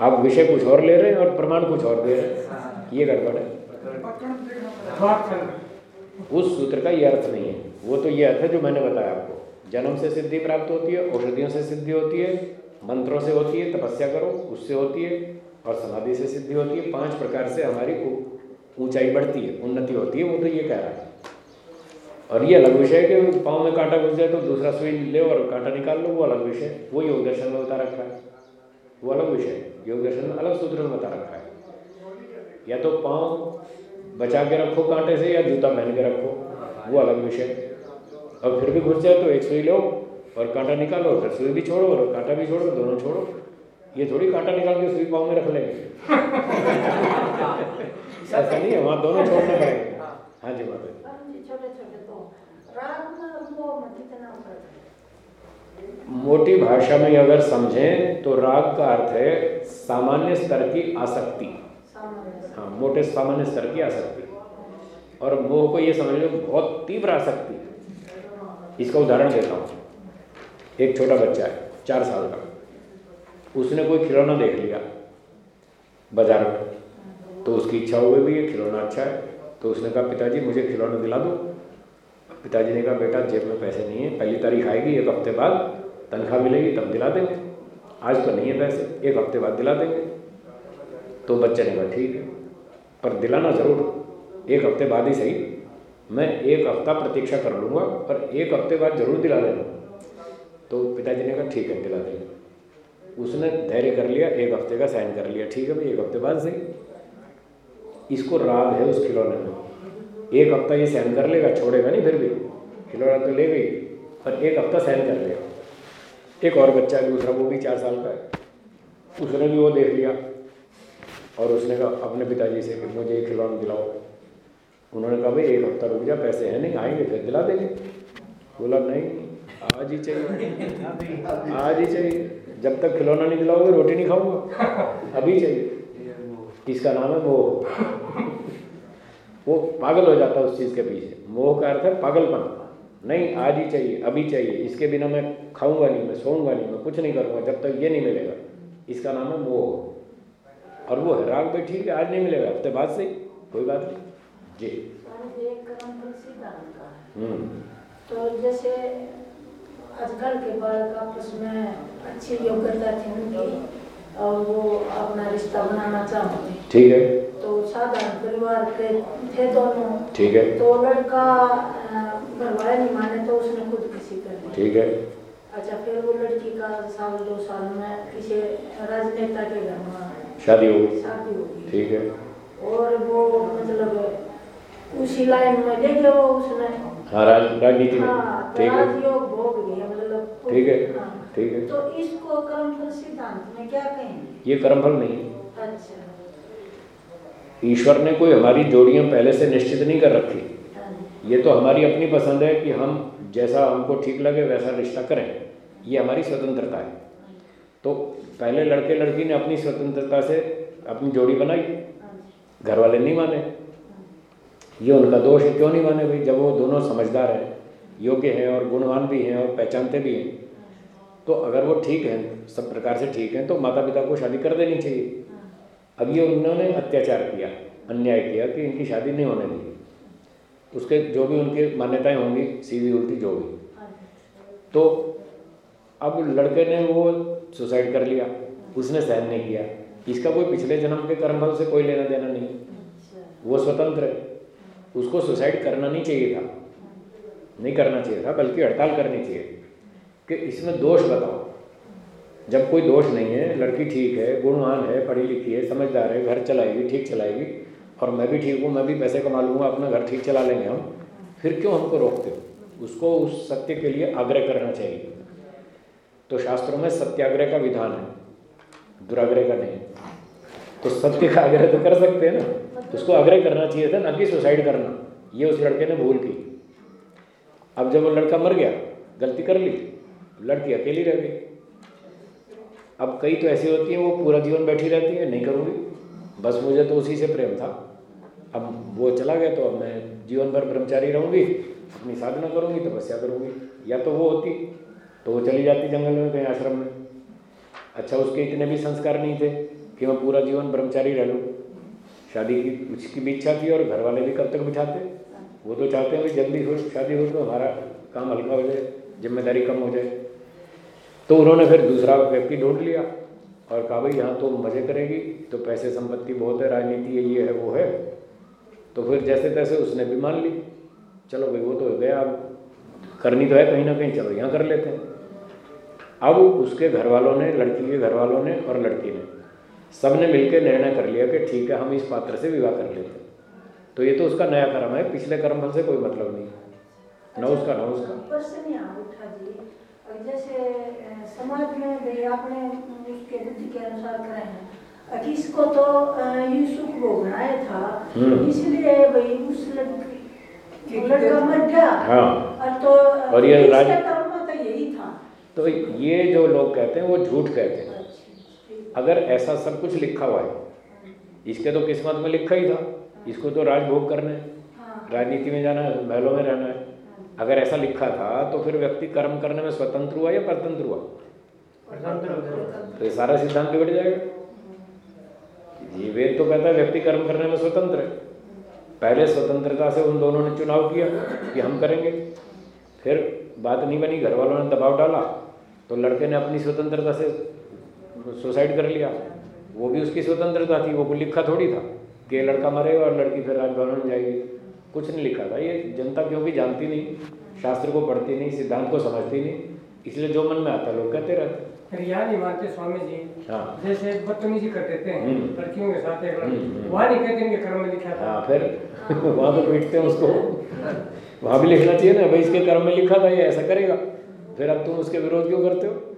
आप विषय कुछ और ले रहे हैं और प्रमाण कुछ और दे रहे हैं। ये गड़बड़ है। उस सूत्र का ये अर्थ नहीं है। वो तो ये अर्थ है जो मैंने बताया आपको। जन्म से सिद्धि प्राप्त होती है औषधियों से सिद्धि होती है मंत्रों से होती है तपस्या करो उससे होती है। और समाधि से सिद्धि होती है, पाँच प्रकार से हमारी ऊंचाई बढ़ती है, उन्नति होती है, वो तो ये कह रहा है। और ये अलग विषय है कि पाँव में कांटा घुस जाए तो दूसरा सुई ले और कांटा निकाल लो, वो अलग विषय वो योग दर्शन में बता रखा है। वो अलग विषय है। योग दर्शन में अलग सूत्र में बता रखा है। या तो पाँव बचा के रखो कांटे से, या जूता पहन के रखो, वो अलग विषय और फिर भी घुस जाए तो एक सुई लो और कांटा निकालो फिर सुई भी छोड़ो और कांटा भी छोड़ो, दोनों छोड़ो। ये थोड़ी कांटा निकाल के सुई पाँव में रख लेंगे। ऐसा नहीं है, वहाँ दोनों छोड़ने पड़ेंगे हाँ। जी तो है। मोटी भाषा में अगर समझें तो राग का अर्थ है सामान्य स्तर की आसक्ति। हाँ मोटे सामान्य स्तर की आसक्ति। और मोह को ये समझ लो बहुत तीव्र आसक्ति। इसका उदाहरण देता हूँ। एक छोटा बच्चा है, चार साल का। उसने कोई खिलौना देख लिया, बाज़ार में। तो उसकी इच्छा हो गई भी ये खिलौना अच्छा है। तो उसने कहा, पिताजी, मुझे खिलौना दिला दो। पिताजी ने कहा, बेटा, जेब में पैसे नहीं है, पहली तारीख आएगी, एक हफ़्ते बाद तनख्वाह मिलेगी, तब दिला देंगे। आज तो नहीं है पैसे, एक हफ़्ते बाद दिला देंगे। तो बच्चे ने कहा, ठीक है, पर दिलाना ज़रूर। एक हफ़्ते बाद ही सही। मैं एक हफ़्ता प्रतीक्षा कर लूँगा, पर एक हफ़्ते बाद ज़रूर दिला देना। तो पिताजी ने कहा, ठीक है, दिला देंगे। उसने धैर्य कर लिया एक हफ़्ते का साइन कर लिया। ठीक है भाई एक हफ़्ते बाद सही इसको राग है उस खिलौने में। एक हफ़्ता ये सहन कर लेगा छोड़ेगा नहीं फिर भी। खिलौना तो ले गई पर एक हफ़्ता सहन कर लेगा एक और बच्चा है दूसरा वो भी चार साल का है। उसने भी वो देख लिया और उसने कहा अपने पिताजी से कि मुझे एक खिलौना दिलाओ। उन्होंने कहा भाई एक हफ़्ता रुक जा पैसे हैं नहीं आएँगे फिर दिला देंगे। बोला नहीं आज ही चाहिए। आज ही चाहिए। जब तक खिलौना नहीं दिलाओगे रोटी नहीं खाऊँगा। अभी चाहिए। इसका नाम है मोह। वो पागल हो जाता है उस चीज़ के पीछे। मोह का अर्थ है पागलपन। नहीं आज ही चाहिए अभी चाहिए। इसके बिना मैं खाऊँगा नहीं मैं सोऊँगा नहीं मैं कुछ नहीं करूँगा जब तक ये नहीं मिलेगा। इसका नाम है मोह। और वो है राग भाई ठीक है आज नहीं मिलेगा हफ़्ते बाद से। कोई बात नहीं। जी। है। हम्म। तो जैसे आजकल के बालक आपस में अच्छी योग्यता थी उनकी और वो अपना रिश्ता बनाना चाहते ठीक है। तो साधारण परिवार के थे दोनों। ठीक है। तो लड़का वाले नहीं माने तो उसने खुद किसी कर ली ठीक है। अच्छा फिर वो लड़की का साल दो साल में किसी राजनेता के घर में शादी हो गई। शादी होगी ठीक है। और वो मतलब उसी लाइन में ले गया वो उसने हाँ राज राजनीति में ठीक है? मतलब ठीक है हाँ। ठीक है। तो इसको कर्मफल सिद्धांत में क्या कहेंगे? ये कर्मफल नहीं है। अच्छा। ईश्वर ने कोई हमारी जोड़ियाँ पहले से निश्चित नहीं कर रखी। हाँ, ये तो हमारी अपनी पसंद है कि हम जैसा हमको ठीक लगे वैसा रिश्ता करें। ये हमारी स्वतंत्रता है। तो पहले लड़के लड़की ने अपनी स्वतंत्रता से अपनी जोड़ी बनाई। हाँ, घर वाले नहीं माने। ये उनका दोष है क्यों नहीं माने भाई? जब वो दोनों समझदार हैं, योग्य हैं और गुणवान भी हैं और पहचानते भी हैं तो अगर वो ठीक हैं, सब प्रकार से ठीक हैं तो माता पिता को शादी कर देनी चाहिए। अब ये उन्होंने अत्याचार किया, अन्याय किया कि इनकी शादी नहीं होने दी उसके जो भी उनकी मान्यताएँ होंगी, सीधी उल्टी जो भी। तो अब लड़के ने वो सुसाइड कर लिया, उसने सहन नहीं किया। इसका कोई पिछले जन्म के कर्मफल से कोई लेना देना नहीं। वो स्वतंत्र है। उसको सुसाइड करना नहीं चाहिए था। नहीं करना चाहिए था, बल्कि हड़ताल करनी चाहिए कि इसमें दोष बताओ। जब कोई दोष नहीं है, लड़की ठीक है, गुणवान है, पढ़ी लिखी है, समझदार है, घर चलाएगी, ठीक चलाएगी, और मैं भी ठीक हूँ, मैं भी पैसे कमा लूँगा, अपना घर ठीक चला लेंगे हम, फिर क्यों हमको रोकते हो? उसको उस सत्य के लिए आग्रह करना चाहिए। तो शास्त्रों में सत्याग्रह का विधान है, दुराग्रह का नहीं। तो सत्य का आग्रह तो कर सकते हैं ना। उसको आग्रह करना चाहिए था ना कि सुसाइड करना। ये उस लड़के ने भूल की। अब जब वो लड़का मर गया गलती कर ली लड़की अकेली रह गई। अब कई तो ऐसी होती हैं वो पूरा जीवन बैठी रहती है नहीं करूँगी। बस मुझे तो उसी से प्रेम था। अब वो चला गया तो अब मैं जीवन भर ब्रह्मचारी रहूँगी अपनी साधना करूँगी तपस्या करूँगी। या तो वो होती तो वो चली जाती जंगल में कहीं आश्रम में। अच्छा उसके इतने भी संस्कार नहीं थे। कि मैं पूरा जीवन ब्रह्मचारी रह लूँ। शादी की, उसकी भी इच्छा थी और घर वाले भी कब तक बिठाते? वो तो चाहते हैं कि जल्दी हो, शादी हो तो हमारा काम हल्का हो जाए, ज़िम्मेदारी कम हो जाए। तो उन्होंने फिर दूसरा व्यक्ति ढूंढ लिया और कहा, भाई, यहाँ तो मज़े करेगी तो पैसे संपत्ति बहुत है, राजनीति है ये है, वो है। तो फिर जैसे तैसे उसने भी मान ली, चलो भाई, वो तो हो गया, अब करनी तो है कहीं ना कहीं, चलो यहाँ कर लेते हैं। अब उसके घर वालों ने, लड़की के घर वालों ने और लड़की ने सबने मिलकर निर्णय कर लिया कि ठीक है हम इस पात्र से विवाह कर लेते हैं। तो ये तो उसका नया कर्म है पिछले कर्म फल से कोई मतलब नहीं। न उसका न उसका। प्रश्न यहाँ उठा जी अब जैसे समाज में भाई आपने उसके बुद्धि के अनुसार करे हैं अब तो ये सुख भोगना है था हम्म। इसलिए भाई उस लड़की लड़का मर गया। हाँ। और तो और ये राज- तो यही था। तो ये जो लोग कहते हैं वो झूठ कहते हैं। अच्छा। अगर ऐसा सब कुछ लिखा हुआ है इसके तो किस्मत में लिखा ही था इसको तो राजभोग करना है हाँ। राजनीति में जाना है महलों में रहना है। अगर ऐसा लिखा था तो फिर व्यक्ति कर्म करने में स्वतंत्र हुआ या परतंत्र हुआ? तो ये सारा सिद्धांत बिगड़ जाएगा। ये वेद तो कहता है व्यक्ति कर्म करने में स्वतंत्र है। पहले स्वतंत्रता से उन दोनों ने चुनाव किया कि हम करेंगे। फिर बात नहीं बनी घर वालों ने दबाव डाला तो लड़के ने अपनी स्वतंत्रता से सुसाइड कर लिया। वो भी उसकी स्वतंत्रता थी वो कोई लिखा थोड़ी था कि लड़का मरेगा और लड़की फिर राजभवन में जाएगी। कुछ नहीं लिखा था। ये जनता क्योंकि जानती नहीं शास्त्र को पढ़ती नहीं सिद्धांत को समझती नहीं इसलिए जो मन में आता लोग कहते रहते फिर नहीं मानते स्वामी जी हाँ जैसे बदतमीजी कर देते हैं हम्म। लड़कियों के साथ हम्म, हम्म। वहाँ नहीं कहते इनके कर्म में लिखा था। हाँ फिर वहाँ तो पीटते हैं उसको। वहाँ भी लिखना चाहिए ना भाई इसके कर्म में लिखा था ये ऐसा करेगा। फिर अब तुम उसके विरोध क्यों करते हो?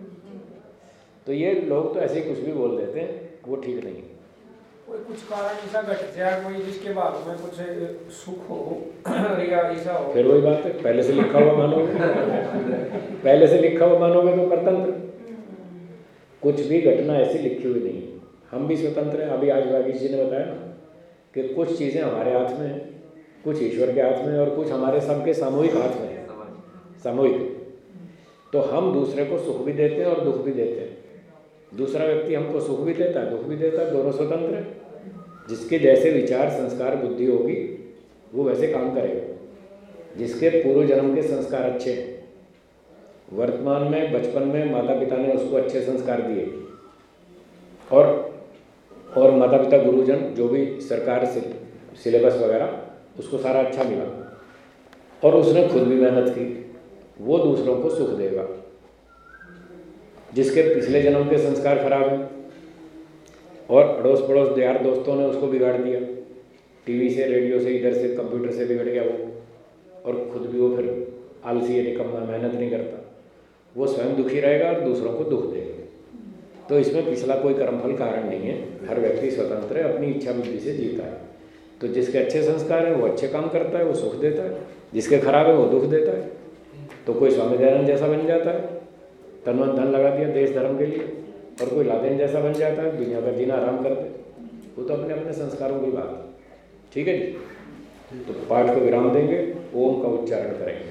तो ये लोग तो ऐसे ही कुछ भी बोल देते हैं वो ठीक नहीं है। कोई कुछ कारण ऐसा घट जाए कोई जिसके बाद में कुछ सुख हो या ऐसा हो। फिर वही बात है पहले से लिखा हुआ मानोगे? पहले से लिखा हुआ मानोगे तो परतंत्र। कुछ भी घटना ऐसी लिखी हुई नहीं हम भी स्वतंत्र हैं अभी आज वागीश जी ने बताया ना कि कुछ चीज़ें हमारे हाथ में हैं कुछ ईश्वर के हाथ में और कुछ हमारे सबके सामूहिक हाथ में है। सामूहिक। तो हम दूसरे को सुख भी देते हैं और दुख भी देते हैं। दूसरा व्यक्ति हमको सुख भी देता है, दुख भी देता है, दोनों स्वतंत्र हैं। जिसके जैसे विचार, संस्कार, बुद्धि होगी, वो वैसे काम करेगा। जिसके पूर्व जन्म के संस्कार अच्छे हैं। वर्तमान में, बचपन में माता पिता ने उसको अच्छे संस्कार दिए। और और माता पिता गुरुजन, जो भी सरकार से सिलेबस वगैरह, उसको सारा अच्छा मिला। और उसने खुद भी मेहनत की। वो दूसरों को सुख देगा। जिसके पिछले जन्म के संस्कार खराब हैं और अड़ोस पड़ोस यार दोस्तों ने उसको बिगाड़ दिया। टीवी से, रेडियो से, इधर से, कंप्यूटर से बिगड़ गया वो। और खुद भी वो फिर आलसी है निकम्मा मेहनत नहीं करता। वो स्वयं दुखी रहेगा और दूसरों को दुख देगा। तो इसमें पिछला कोई कर्मफल कारण नहीं है। हर व्यक्ति स्वतंत्र है, अपनी इच्छा बुद्धि से जीता है। तो जिसके अच्छे संस्कार हैं, वो अच्छे काम करता है, वो सुख देता है। जिसके खराब है, वो दुख देता है। तो कोई स्वामी दयानंद जैसा बन जाता है। तन धन लगा दिया देश धर्म के लिए, और कोई लादेन जैसा बन जाता है, दुनिया का जीना आराम करते वो तो अपने अपने संस्कारों की बात है। ठीक है जी? तो पाठ को विराम देंगे, ओम का उच्चारण करेंगे।